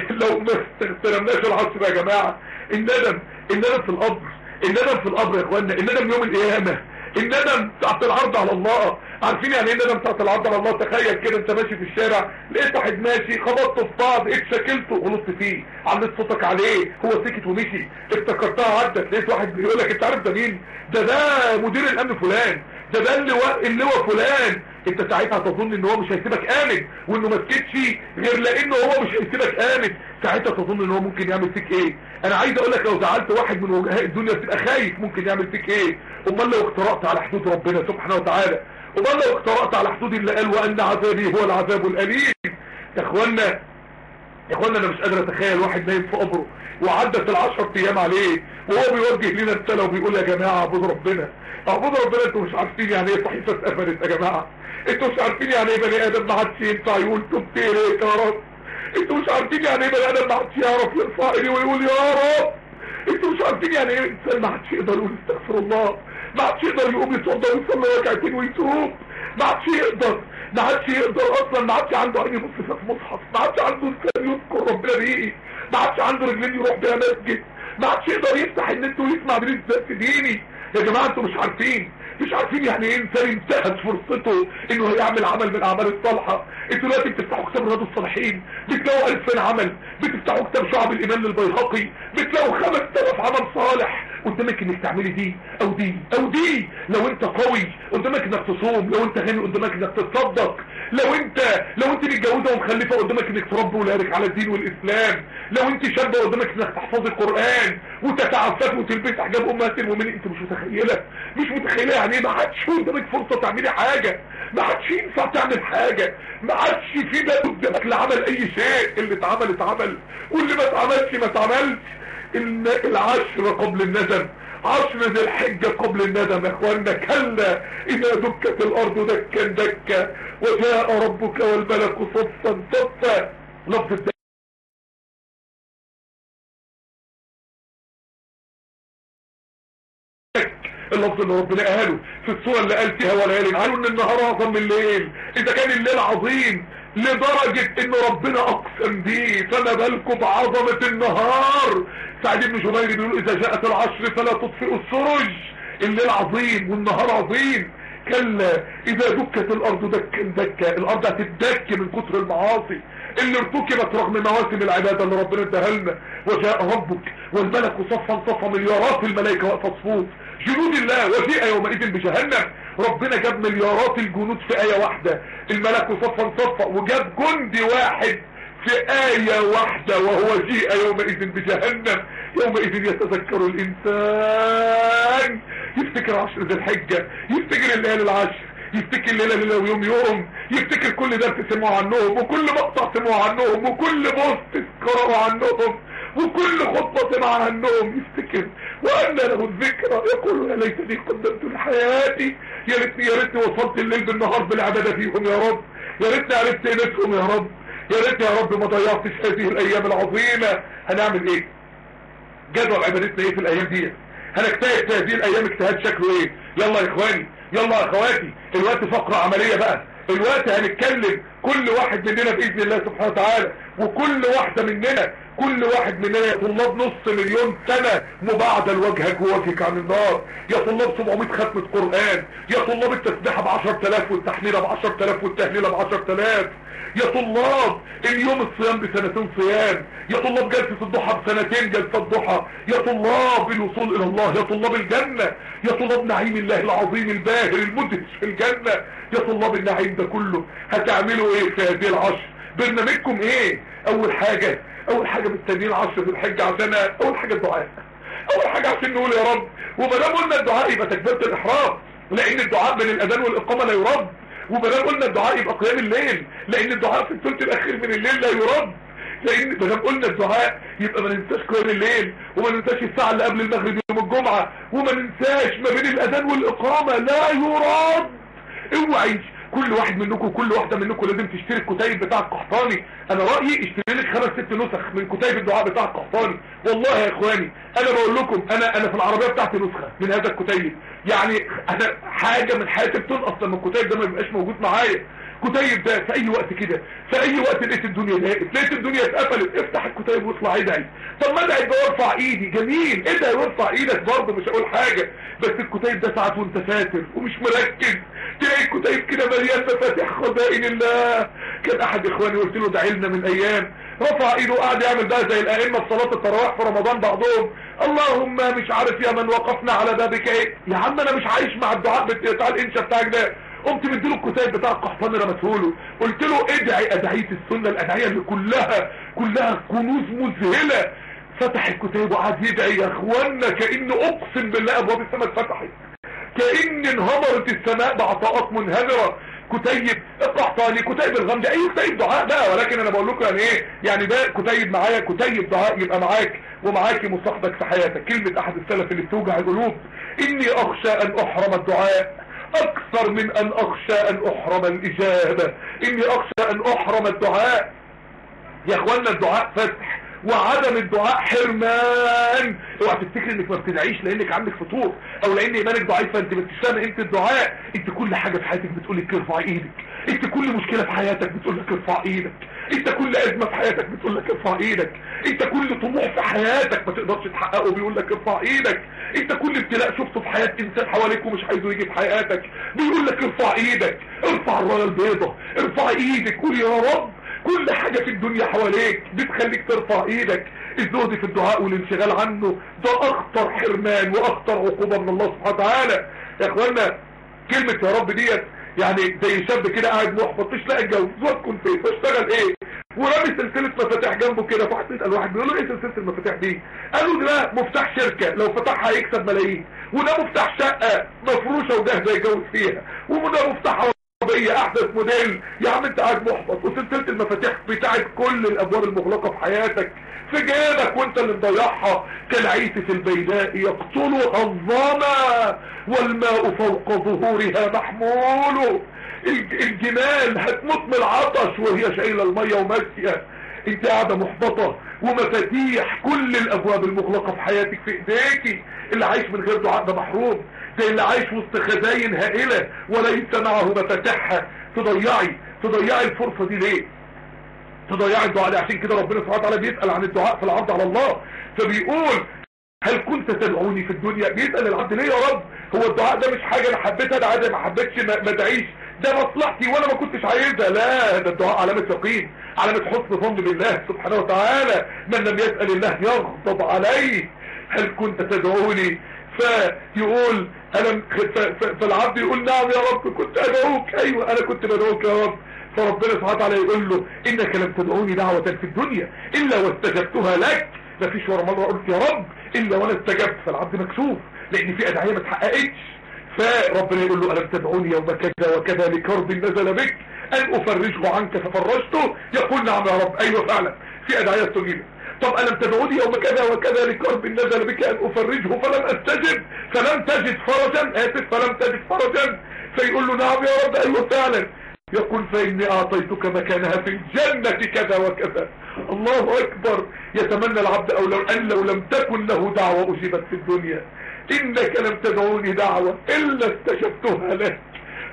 لو ما استلمناش العصر يا جماعة الندم الندم في القبر الندم في القبر يا إخوانا الندم يوم القيامة الندم بتاعت العرض على الله. عارفين يعني إيه الندم بتاعت العرض على الله؟ تخيل كده أنت ماشي في الشارع لقيت واحد ماشي خبطته في بعض اتشكلته غلطت فيه. عليت صوتك عليه هو سكت ومشي. افتكرتها عدت لقيت واحد بيقول لك أنت عارف ده مين؟ ده ده مدير الأمن فلان ده ده اللواء اللواء فلان. انت ساعتها تظن ان هو مش هيسيبك آمن وانه ما سكتش غير لأنه هو مش هيسيبك آمن. ساعتها تظن ان هو ممكن يعمل فيك إيه؟ أنا عايز أقول لك لو زعلت واحد من وجهاء الدنيا تبقى خايف ممكن يعمل فيك إيه؟ امال لو اقترأت على حدود ربنا سبحانه وتعالى. امال لو اقترأت على حدود اللي قال وان عذابي هو العذاب الأليم. يا إخوانا يا إخوانا أنا مش قادر أتخيل واحد نايم في قبره وعدت العشر أيام عليه وهو بيوجه لنا رساله وبيقول يا جماعة اعبدوا ربنا. اعبدوا ربنا أنتوا مش عارفين يعني إيه صحيفة اتقفلت يا جماعة. أنتوا مش عارفين يعني إيه بني آدم ما عادش ينفع يقول اليك يا رب أنتوا مش عارفين يعني إيه بني آدم ما عادش يعرف يرفع ايديه ويقول يا رب أنتوا مش عارفين يعني إيه انسان ما عادش يقدر يقول استغفر الله ما عادش يقدر يقوم يتوضى ويصلي ركعتين ويتوب ما عادش يقدر ما عادش يقدر أصلا ما عادش عنده عين يبص في المصحف ما عادش عنده لسان يذكر ربنا بيه ما عادش عنده رجلين يروح بيها مسجد ما عادش يقدر يفتح النت ويسمع دروس درس ديني يا جماعة أنتوا مش عارفين مش عارفين يعني إيه إنسان انتهت فرصته إنه يعمل عمل من الاعمال الصالحة. أنتوا دلوقتي بتفتحوا كتاب رياض الصالحين بتلاقوا 2000 عمل بتفتحوا كتاب شعب الإيمان للبيهقي بتلاقوا 5000 عمل صالح. قدامك انك تعملي دي أو دي أو دي. لو انت قوي قدامك انك تصوم لو انت غني قدامك انك تتصدق لو انت لو انت متجوزة ومخلفة قدامك انك تربي ولادك على الدين والإسلام لو انت شابة قدامك انك تحفظي القرآن وتتعففي وتلبسي حجاب أمهات المؤمنين. انت مش متخيلة مش متخيلة يعني إيه؟ ما عادش قدامك فرصة تعملي حاجة. ما عادش ينفع تعمل حاجة. ما عادش في بال قدامك لعمل أي شيء. اللي اتعمل اتعمل واللي ما اتعملش ما اتعملش. العشر قبل الندم عشر ذي الحجة قبل الندم يا اخوانا كلا إذا دكت الأرض دكا دكا وجاء ربك والملك صفا صفا. لفظ اللفظ اللي ربنا قاله في الصورة اللي قال فيها وليالي قالوا إن النهار أعظم من الليل إذا كان الليل عظيم. لدرجة إن ربنا أقسم بيه فما بالكم بعظمة النهار؟ سعيد بن جبير بيقول إذا جاءت العشر فلا تطفئوا السرج. الليل عظيم والنهار عظيم. كلا إذا دكت الأرض دكا دكا الأرض هتدك من كتر المعاصي. اللي ارتكبت رغم مواسم العبادة اللي ربنا اداها لنا وجاء ربك والملك صفا صفا مليارات الملائكة واقفة صفوف جنود الله وجيء يومئذ بجهنم. ربنا جاب مليارات الجنود في آية واحدة. الملك صفا صفا وجاب جندي واحد في آية واحدة وهو جيء يومئذ بجهنم. يومئذ يتذكر الإنسان. يفتكر عشر ذي الحجة يفتكر الليالي العشر يفتكر ليلة ليلة ويوم يوم يفتكر كل درس سمعوا عنهم وكل مقطع سمعوا عنهم وكل بوست قرأوا عنهم وكل خطبة سمع عنهم يفتكر وأن له الذكرى. يقول يا ليتني قدمت لحياتي. يا ريتني يا ريتني وصلت الليل بالنهار بالعبادة فيهم يا رب. يا ريتني عرفت قيمتهم يا رب. يا ريت يا رب ما ضيعتش هذه الأيام العظيمة. هنعمل إيه؟ جدول عبادتنا إيه في الأيام دي؟ هنجتهد في هذه الأيام اجتهاد شكله إيه؟ يلا يا إخواني يلا يا أخواتي الوقت فقرة عملية بقى. الوقت هنتكلم كل واحد مننا بإذن الله سبحانه وتعالى وكل واحدة مننا كل واحد مننا يا طلاب نص مليون سنة مباعدة لوجهك ووجهك عن النار. يا طلاب 700 ختمة قرآن. يا طلاب التسبيحة ب 10000 والتحميلة ب 10000 والتهليلة ب 10000 يا طلاب اليوم الصيام بسنتين صيام. يا طلاب جلسة الضحى بسنتين جلسة الضحى. يا طلاب الوصول إلى الله. يا طلاب الجنة. يا طلاب نعيم الله العظيم الباهر المدهش في الجنة. يا طلاب النعيم ده كله. هتعملوا إيه في هذه العشر؟ برنامجكم إيه؟ أول حاجة أول حاجة مستنيين عشر في الحج عشان أول حاجة الدعاء. أول حاجة عشان نقول يا رب. وما دام قلنا الدعاء يبقى تكبيرة الإحرام لأن الدعاء بين الأذان والإقامة لا يرد. وبدل قلنا الدعاء يبقى قيام الليل لأن الدعاء في الثلث الأخير من الليل لا يرد. لأن بدل قلنا الدعاء يبقى ما ننساش قيام الليل وما ننساش الساعة اللي قبل المغرب يوم الجمعة وما ننساش ما بين الأذان والإقامة لا يرد. اوعي كل واحد منكم كل واحدة منكم لازم تشتري الكتيب بتاع القحطاني. أنا رأيي اشتري لك خمس ست نسخ من كتيب الدعاء بتاع القحطاني. والله يا إخواني أنا بقول لكم أنا أنا في العربية بتاعتي نسخة من هذا الكتيب. يعني أنا حاجة من حياتي بتنقص لما الكتيب ده ما بيبقاش موجود معايا. كتيب ده في أي وقت كده في أي وقت لقيت الدنيا ضاقت لقيت الدنيا اتقفلت افتح الكتيب واطلع ادعي طب ما ادعي وارفع إيدي جميل. ادعي وارفع إيدك برضه؟ مش هقول حاجة. بس الكتيب ده ساعات وأنت فاتر ومش مركز. تلاقي الكتيب كده مليان مفاتيح خزائن الله. كان أحد إخواني قلت له دعي لنا من أيام. رفع إيده وقعد يعمل ده زي الأئمة في صلاة التراويح في رمضان بعضهم. اللهم مش عارف يا من وقفنا على بابك إيه. يا عم أنا مش عايش مع الدعاء بتاع الإنشا بتاعك ده. قمت مديله الكتاب بتاع القحطاني رمته قلت له ادعي أدعية السنة الأدعية اللي كلها كلها كنوز مذهلة. فتح الكتاب وقعد يدعي يا أخوانا كانه أقسم بالله أبواب السماء اتفتحت. كأن انهمرت السماء بعطاءات منهمرة كتيب القحطاني كتيب الغمدي أي كتيب دعاء بقى. ولكن أنا بقول لكم يعني إيه؟ يعني ده كتيب معايا كتيب دعاء يبقى معاك ومعاكي مصاحبك في حياتك. كلمة أحد السلف اللي بتوجع القلوب. إني أخشى أن أحرم الدعاء. أكثر من أن أخشى أن أحرم الإجابة. إني أخشى أن أحرم الدعاء. يا اخوانا الدعاء فتح وعدم الدعاء حرمان. أوعى تفتكر إنك ما بتدعيش لأنك عندك فطور أو لأن إيمانك ضعيف فأنت مش فاهم أنت الدعاء أنت كل حاجة في حياتك بتقول لك ارفع إيدك. انت كل مشكلة في حياتك بتقول لك ارفع إيدك. انت كل أزمة في حياتك بتقول لك ارفع إيدك. انت كل طموح في حياتك ما تقدرش تحققه بيقول لك ارفع إيدك. انت كل ابتلاء شفته في حياة انسان حواليك ومش عايزه يجي في حياتك بيقول لك ارفع إيدك. ارفع الراية البيضاء ارفع إيدك. قول يا رب كل حاجة في الدنيا حواليك بتخليك ترفع إيدك. الزهد في الدعاء والانشغال عنه ده اخطر حرمان واخطر عقوبة من الله سبحانه وتعالى. يا اخوانا كلمة يا رب ديت يعني زي شاب كده قاعد محبط مش لاقي اتجوز واسكن فين؟ واشتغل إيه؟ ورامي سلسلة مفاتيح جنبه كده فواحد بيسأل واحد بيقول له إيه سلسلة المفاتيح دي؟ قالوا ده مفتاح شركة. لو فتحها هيكسب ملايين. وده مفتاح شقة مفروشة وجاهزة يتجوز فيها. وده مفتاح عربية أحدث موديل. يا عم أنت قاعد محبط. وسلسلة المفاتيح بتاعت كل الأبواب المغلقة في حياتك. في جيبك وأنت اللي مضيعها كالعيسة البيداء يقتلها الظما والماء فوق ظهورها محمول. الجمال هتموت من العطش وهي شايلة المية وماشية. أنت قاعدة محبطة ومفاتيح كل الأبواب المغلقة في حياتك في إيديكي. اللي عايش من غير دعاء ده محروم. زي اللي عايش وسط خزاين هائلة وليس معه مفاتيحها تضيعي تضيعي الفرصة دي ليه؟ تضيعي الدعاء ليه؟ عشان كده ربنا سبحانه وتعالى بيسأل عن الدعاء في العرض على الله. فبيقول هل كنت تدعوني في الدنيا؟ بيسأل العبد ليه يا رب؟ هو الدعاء ده مش حاجة أنا حبيتها ده عادي ما حبيتش ما ادعيش ده مصلحتي وأنا ما كنتش عايزها. لا ده الدعاء علامة يقين علامة حسن ظن بالله سبحانه وتعالى. من لم يسأل الله يغضب عليه. هل كنت تدعوني فيقول أنا فالعبد يقول نعم يا رب كنت أدعوك. أيوة أنا كنت بدعوك يا رب. فربنا سبحانه وتعالى يقول له إنك لم تدعوني دعوة في الدنيا إلا واستجبتها لك. مفيش ولا مرة قلت يا رب إلا وأنا استجبت. فالعبد مكسوف لأن في أدعية ما اتحققتش فربنا يقول له ألم تدعوني يوم كذا وكذا لكرب نزل بك؟ أن أفرجه عنك ففرجته. يقول نعم يا رب. أيوة فعلا في أدعية استجيبت. طب ألم تدعوني يوم كذا وكذا لكرب نزل بك أن أفرجه فلم أستجب. فلم تجد فرجا. آسف فلم تجد فرجا. فيقول له نعم يا رب. أيوة فعلا. يقول فإني أعطيتك مكانها في الجنة كذا وكذا. الله أكبر. يتمنى العبد أو لو أن لو لم تكن له دعوة أجيبت في الدنيا. إنك لم تدعوني دعوة إلا استجبتها لك.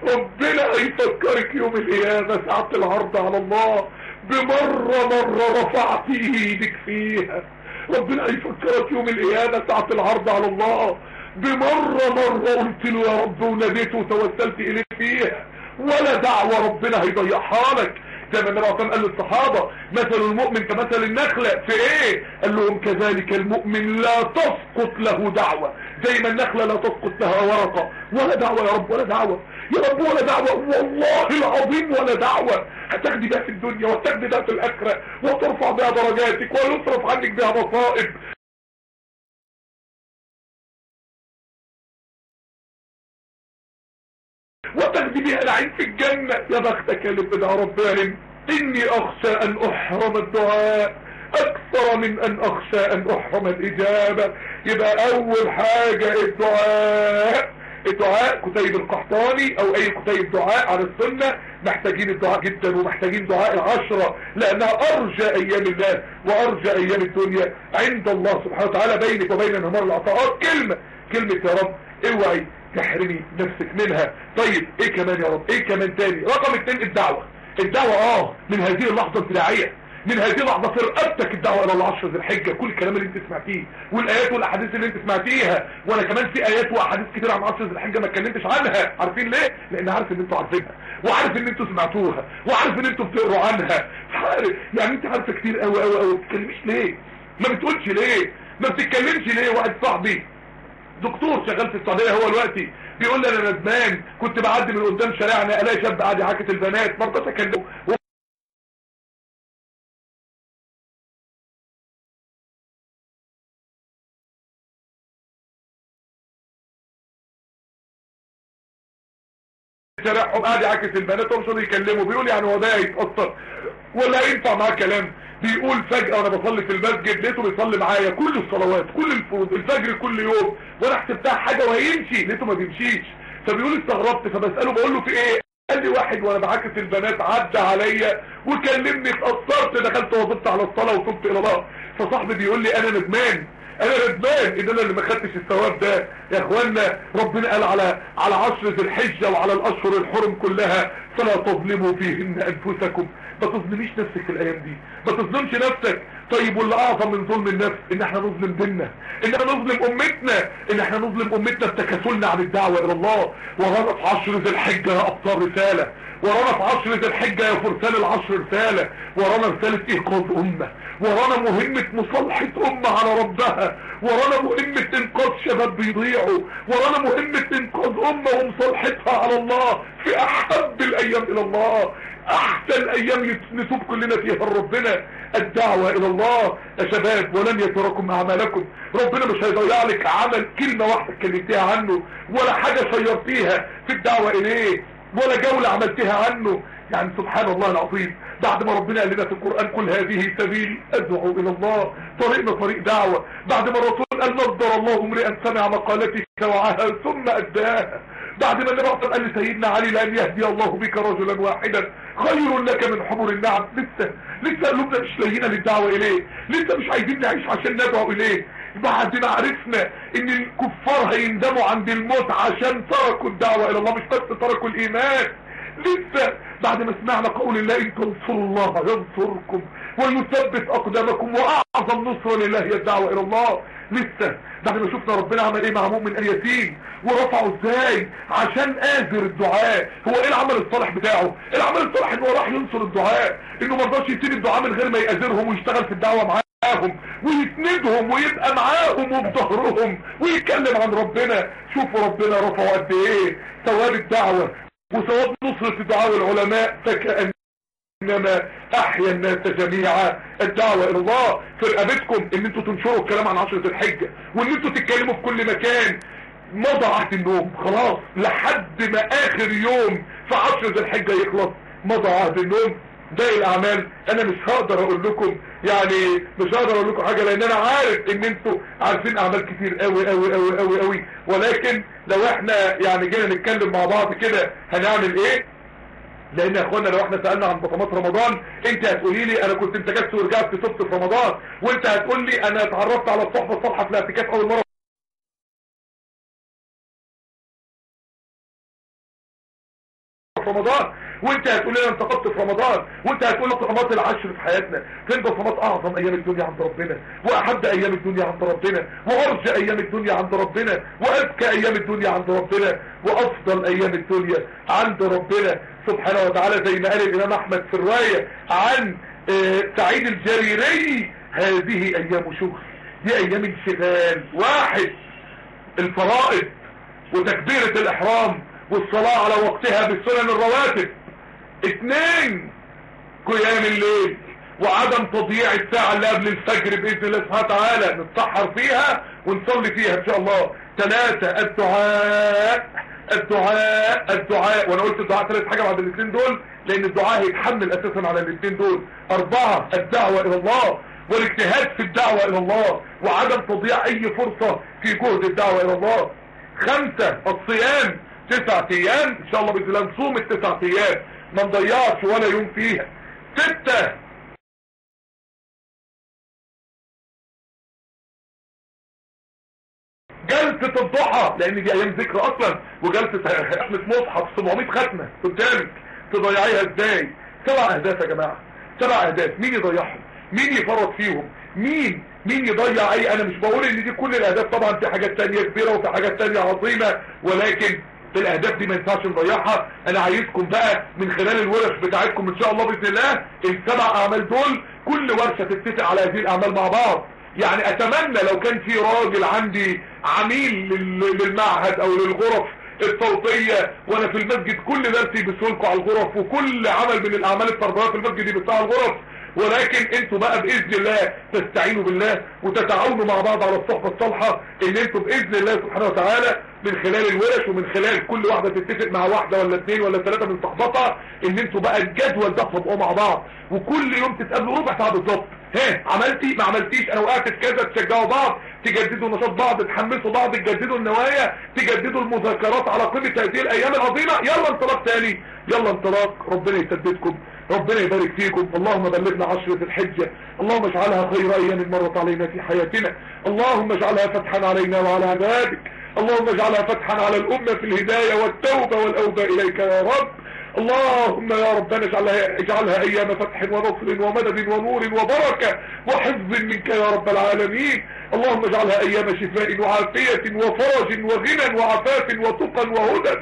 ربنا هيفكرك يوم القيامة. ساعة العرض على الله. بمرة مرة رفعت إيدك فيها. ربنا هيفكرك يوم القيامة ساعة العرض على الله. بمرة مرة قلت له يا رب وناديته وتوسلت اليه فيها. ولا دعوة ربنا هيضيعها لك. زي ما النبي عليه قال للصحابة مثل المؤمن كمثل النخلة. في إيه؟ قال لهم كذلك المؤمن لا تسقط له دعوة. زي ما النخلة لا تسقط لها ورقة. ولا دعوة يا رب ولا دعوة. يا رب ولا دعوة. والله العظيم ولا دعوة. هتاخدي ده في الدنيا وتاخدي ده في الآخرة وترفع بها درجاتك ويصرف عنك بها مصائب. وتاخدي بها العين في الجنة. يا بختك اللي بدعا ربنا إني أخشى أن أحرم الدعاء. أكثر من أن أخشى أن أحرم الإجابة. يبقى أول حاجة الدعاء. الدعاء كتيب القحطاني أو أي كتيب دعاء على السنة. محتاجين الدعاء جدا ومحتاجين دعاء العشرة. لأنها أرجى أيام الله وأرجى أيام الدنيا. عند الله سبحانه وتعالى بينك وبين نهار العطاءات كلمة. كلمة يا رب. اوعي. تحرمي نفسك منها. طيب إيه كمان يا رب؟ إيه كمان تاني؟ رقم اتنين الدعوة. الدعوة آه من هذه اللحظة الابتداعية من هذه اللحظة في رقبتك الدعوة إلى العشر ذي الحجة. كل الكلام اللي أنت سمعتيه والآيات والأحاديث اللي أنت سمعتيها. وأنا كمان في آيات وأحاديث كتير عن عشر ذي الحجة ما اتكلمتش عنها. عارفين ليه؟ لأن عارف إن أنتوا عارفينها. وعارف إن أنتوا سمعتوها. وعارف إن أنتوا بتقروا عنها. عارف يعني أنت عارفة كتير قوي قوي قوي ما بتتكلميش ليه ما بتقولش ليه؟ ما بتتكلمش ليه؟ واحد صاحبي دكتور شغال في السعوديه هو دلوقتي بيقول لي أنا ندمان كنت بعدي من قدام شارعنا ألاقي شاب قاعد يعاكس البنات رضيتش اكلمه شارعهم قاعد يعكس البنات ومش يكلمه بيقول يعني هو ده هيتأثر. ولا ينفع معاه كلام. بيقول فجأة وأنا بصلي في المسجد لقيته بيصلي معايا كل الصلوات كل الفروض الفجر كل يوم وأنا حسبتها حاجة وهيمشي لقيته ما بيمشيش. فبيقول استغربت فبسأله بقول له في إيه؟ قال لي واحد وأنا بعكس البنات عدى عليا وكلمني اتأثرت دخلت وظبت على الصلاة وصبت إلى الله. فصاحبي بيقول لي أنا ندمان. أنا ندمان ان أنا اللي ما خدتش الثواب ده. يا اخوانا ربنا قال على على عشر ذي الحجة وعلى الأشهر الحرم كلها فلا تظلموا فيهن أنفسكم. ما تظلميش نفسك في الأيام دي. ما تظلمش نفسك. طيب واللي أعظم من ظلم النفس إن إحنا نظلم ديننا. إن إحنا نظلم أمتنا. إن إحنا نظلم أمتنا بتكاسلنا عن الدعوة إلى الله. ورانا في عشر ذي الحجة يا أبطال رسالة. ورانا في عشر ذي الحجة يا فرسان العشر رسالة. ورانا رسالة انقاذ أمة. ورانا مهمة مصالحة امه على ربها. ورانا مهمة إنقاذ شباب بيضيعوا. ورانا مهمة إنقاذ امه ومصالحتها على الله في أحب الأيام إلى الله. أحسن أيام نتوب كلنا فيها لربنا الدعوة إلى الله. يا شباب ولن يتركم أعمالكم. ربنا مش هيضيع لك عمل كلمة واحدة اتكلمتيها عنه ولا حاجة شيرتيها في الدعوة إليه ولا جولة عملتها عنه. يعني سبحان الله العظيم. بعد ما ربنا قال لنا في القرآن كل هذه سبيل أدعو إلى الله. طريقنا طريق دعوة. بعد ما الرسول قال نظر الله امرئا سمع مقالتك وعاها ثم أداها. بعد ما النبي قال لسيدنا علي لأن يهدي الله بك رجلا واحدا. خير لك من حمر النعم. لسه لسه قلوبنا مش لاقيين للدعوة إليه. لسه مش عايزين نعيش عشان ندعو إليه. بعد ما عرفنا إن الكفار هيندموا عند الموت عشان تركوا الدعوة إلى الله مش بس تركوا الإيمان. لسه بعد ما سمعنا قول الله ان تنصروا الله ينصركم ويثبت أقدامكم وأعظم نصر لله هي الدعوة إلى الله. لسه بعد ما شفنا ربنا عمل إيه مع مؤمن اليتيم ورفعه إزاي؟ عشان قادر الدعاء. هو إيه العمل الصالح بتاعه؟ العمل الصالح انه راح ينصر الدعاء إنه ما رضاش يسيب الدعاء من غير ما يقادرهم ويشتغل في الدعوة معاهم ويسندهم ويبقى معاهم وبظهرهم ويتكلم عن ربنا. شوفوا ربنا رفعه قد إيه. ثواب الدعوة وثواب نصرة الدعاء والعلماء فكأن إنما أحيا الناس جميعا. الدعوة إلى الله في رقبتكم إن أنتوا تنشروا الكلام عن عشرة الحجة وإن أنتوا تتكلموا في كل مكان. مضى عهد النوم خلاص لحد ما آخر يوم في عشرة الحجة يخلص. مضى عهد النوم باقي الأعمال أنا مش هقدر أقول لكم يعني مش هقدر أقول لكم حاجة لأن أنا عارف إن أنتوا عارفين أعمال كتير قوي قوي قوي قوي قوي ولكن لو إحنا يعني جينا نتكلم مع بعض كده هنعمل إيه؟ لأن يا إخوانا لو إحنا سألنا عن بطمات رمضان أنت هتقولي لي أنا كنت انتكست ورجعت تبت في رمضان وأنت هتقول لي أنا اتعرفت على الصحبة الصالحة في الاعتكاف أول مرة. في رمضان. وانت هتقول لي أنا انتقدت في رمضان وانت هتقول بصمات العشر في حياتنا. فين بصمات اعظم أيام الدنيا عند ربنا؟ واحب أيام الدنيا عند ربنا. وارجى أيام الدنيا عند ربنا. وازكى أيام الدنيا عند ربنا. وافضل أيام الدنيا عند ربنا. سبحانه وتعالى زي ما قال الإمام أحمد في الرواية عن آه سعيد الجريري هذه أيام شغل دي أيام انشغال واحد. الفرائض وتكبيرة الإحرام والصلاة على وقتها بالسنن الرواتب. اثنين قيام الليل وعدم تضييع الساعة اللي قبل الفجر بإذن الله سبحانه وتعالى. نتسحر فيها ونصلي فيها إن شاء الله. ثلاثة الدعاء الدعاء الدعاء. وأنا قلت الدعاء ثلاث حاجة بعد الاثنين دول لأن الدعاء هيتحمل أساسا على الاثنين دول. أربعة الدعوة إلى الله. والاجتهاد في الدعوة إلى الله. وعدم تضييع أي فرصة في جهد الدعوة إلى الله. خمسة الصيام. تسعة أيام. إن شاء الله بإذن الله نصوم التسعة أيام. ما نضيعش ولا يوم فيها. ستة. جلسة الضحى لأن دي أيام ذكر أصلا وجلسة ختمة مصحف 700 ختمة قدامك تضيعيها إزاي؟ سبع أهداف يا جماعة. سبع أهداف. مين يضيعهم؟ مين يفرط فيهم؟ مين؟ مين يضيع أي؟ أنا مش بقول إن دي كل الأهداف طبعا في حاجات تانية كبيرة وفي حاجات تانية عظيمة ولكن الاهداف دي ما ينفعش نضيعها. أنا عايزكم بقى من خلال الورش بتاعتكم إن شاء الله بإذن الله السبع أعمال دول كل ورشة تتفق على هذه الأعمال مع بعض. يعني أتمنى لو كان في راجل عندي عميل للمعهد أو للغرف الصوتية وأنا في المسجد كل درسي بسولكوا على الغرف وكل عمل من الأعمال التربوية في المسجد يبص على الغرف ولكن أنتوا بقى بإذن الله تستعينوا بالله وتتعاونوا مع بعض على الصحبة الصالحة ان أنتوا بإذن الله سبحانه وتعالى من خلال الورش ومن خلال كل واحدة تتفق مع واحدة ولا اثنين ولا ثلاثة من صحباتها ان أنتوا بقى الجدول ده تطبقوه مع بعض وكل يوم تتقابلوا ربع ساعة بالظبط. ها عملتي؟ ما عملتيش؟ أنا وقعت في كذا تشجعوا بعض تجددوا نشاط بعض تحمسوا بعض تجددوا النوايا تجددوا المذاكرات على قيمه هذه الأيام العظيمة. يلا انطلاق تاني. يلا انطلاق. ربنا يسددكم. ربنا يبارك فيكم. اللهم بلغنا عشرة الحجة. اللهم اجعلها خير أيام مرت علينا في حياتنا. اللهم اجعلها فتحا علينا وعلى عبادك اللهم اجعلها فتحا على الأمة في الهداية والتوبة والأوبة إليك يا رب. اللهم يا ربنا اجعلها, اجعلها أيام فتح ونصر ومدد ونور وبركة وحفظ منك يا رب العالمين. اللهم اجعلها أيام شفاء وعافية وفرج وغنى وعفاف وتقى وهدى.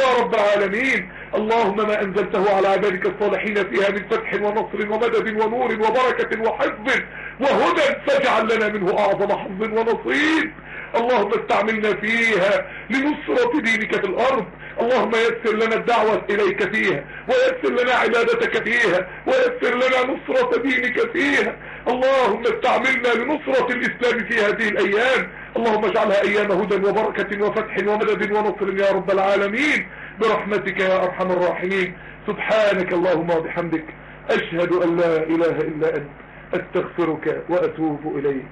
يا رب العالمين. اللهم ما أنزلته على عبادك الصالحين فيها من فتح ونصر ومدد ونور وبركة وحفظ وهدى فاجعل لنا منه أعظم حظ ونصيب. اللهم استعملنا فيها لنصرة دينك في الأرض. اللهم يسر لنا الدعوة إليك فيها ويسر لنا عبادتك فيها ويسر لنا نصرة دينك فيها. اللهم استعملنا لنصرة الإسلام في هذه الأيام. اللهم اجعلها أيام هدى وبركة وفتح ومدد ونصر يا رب العالمين. برحمتك يا أرحم الراحمين. سبحانك اللهم وبحمدك أشهد أن لا إله إلا أنت أستغفرك وأتوب إليك.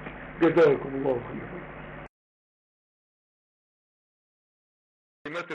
جزاكم الله خيرا.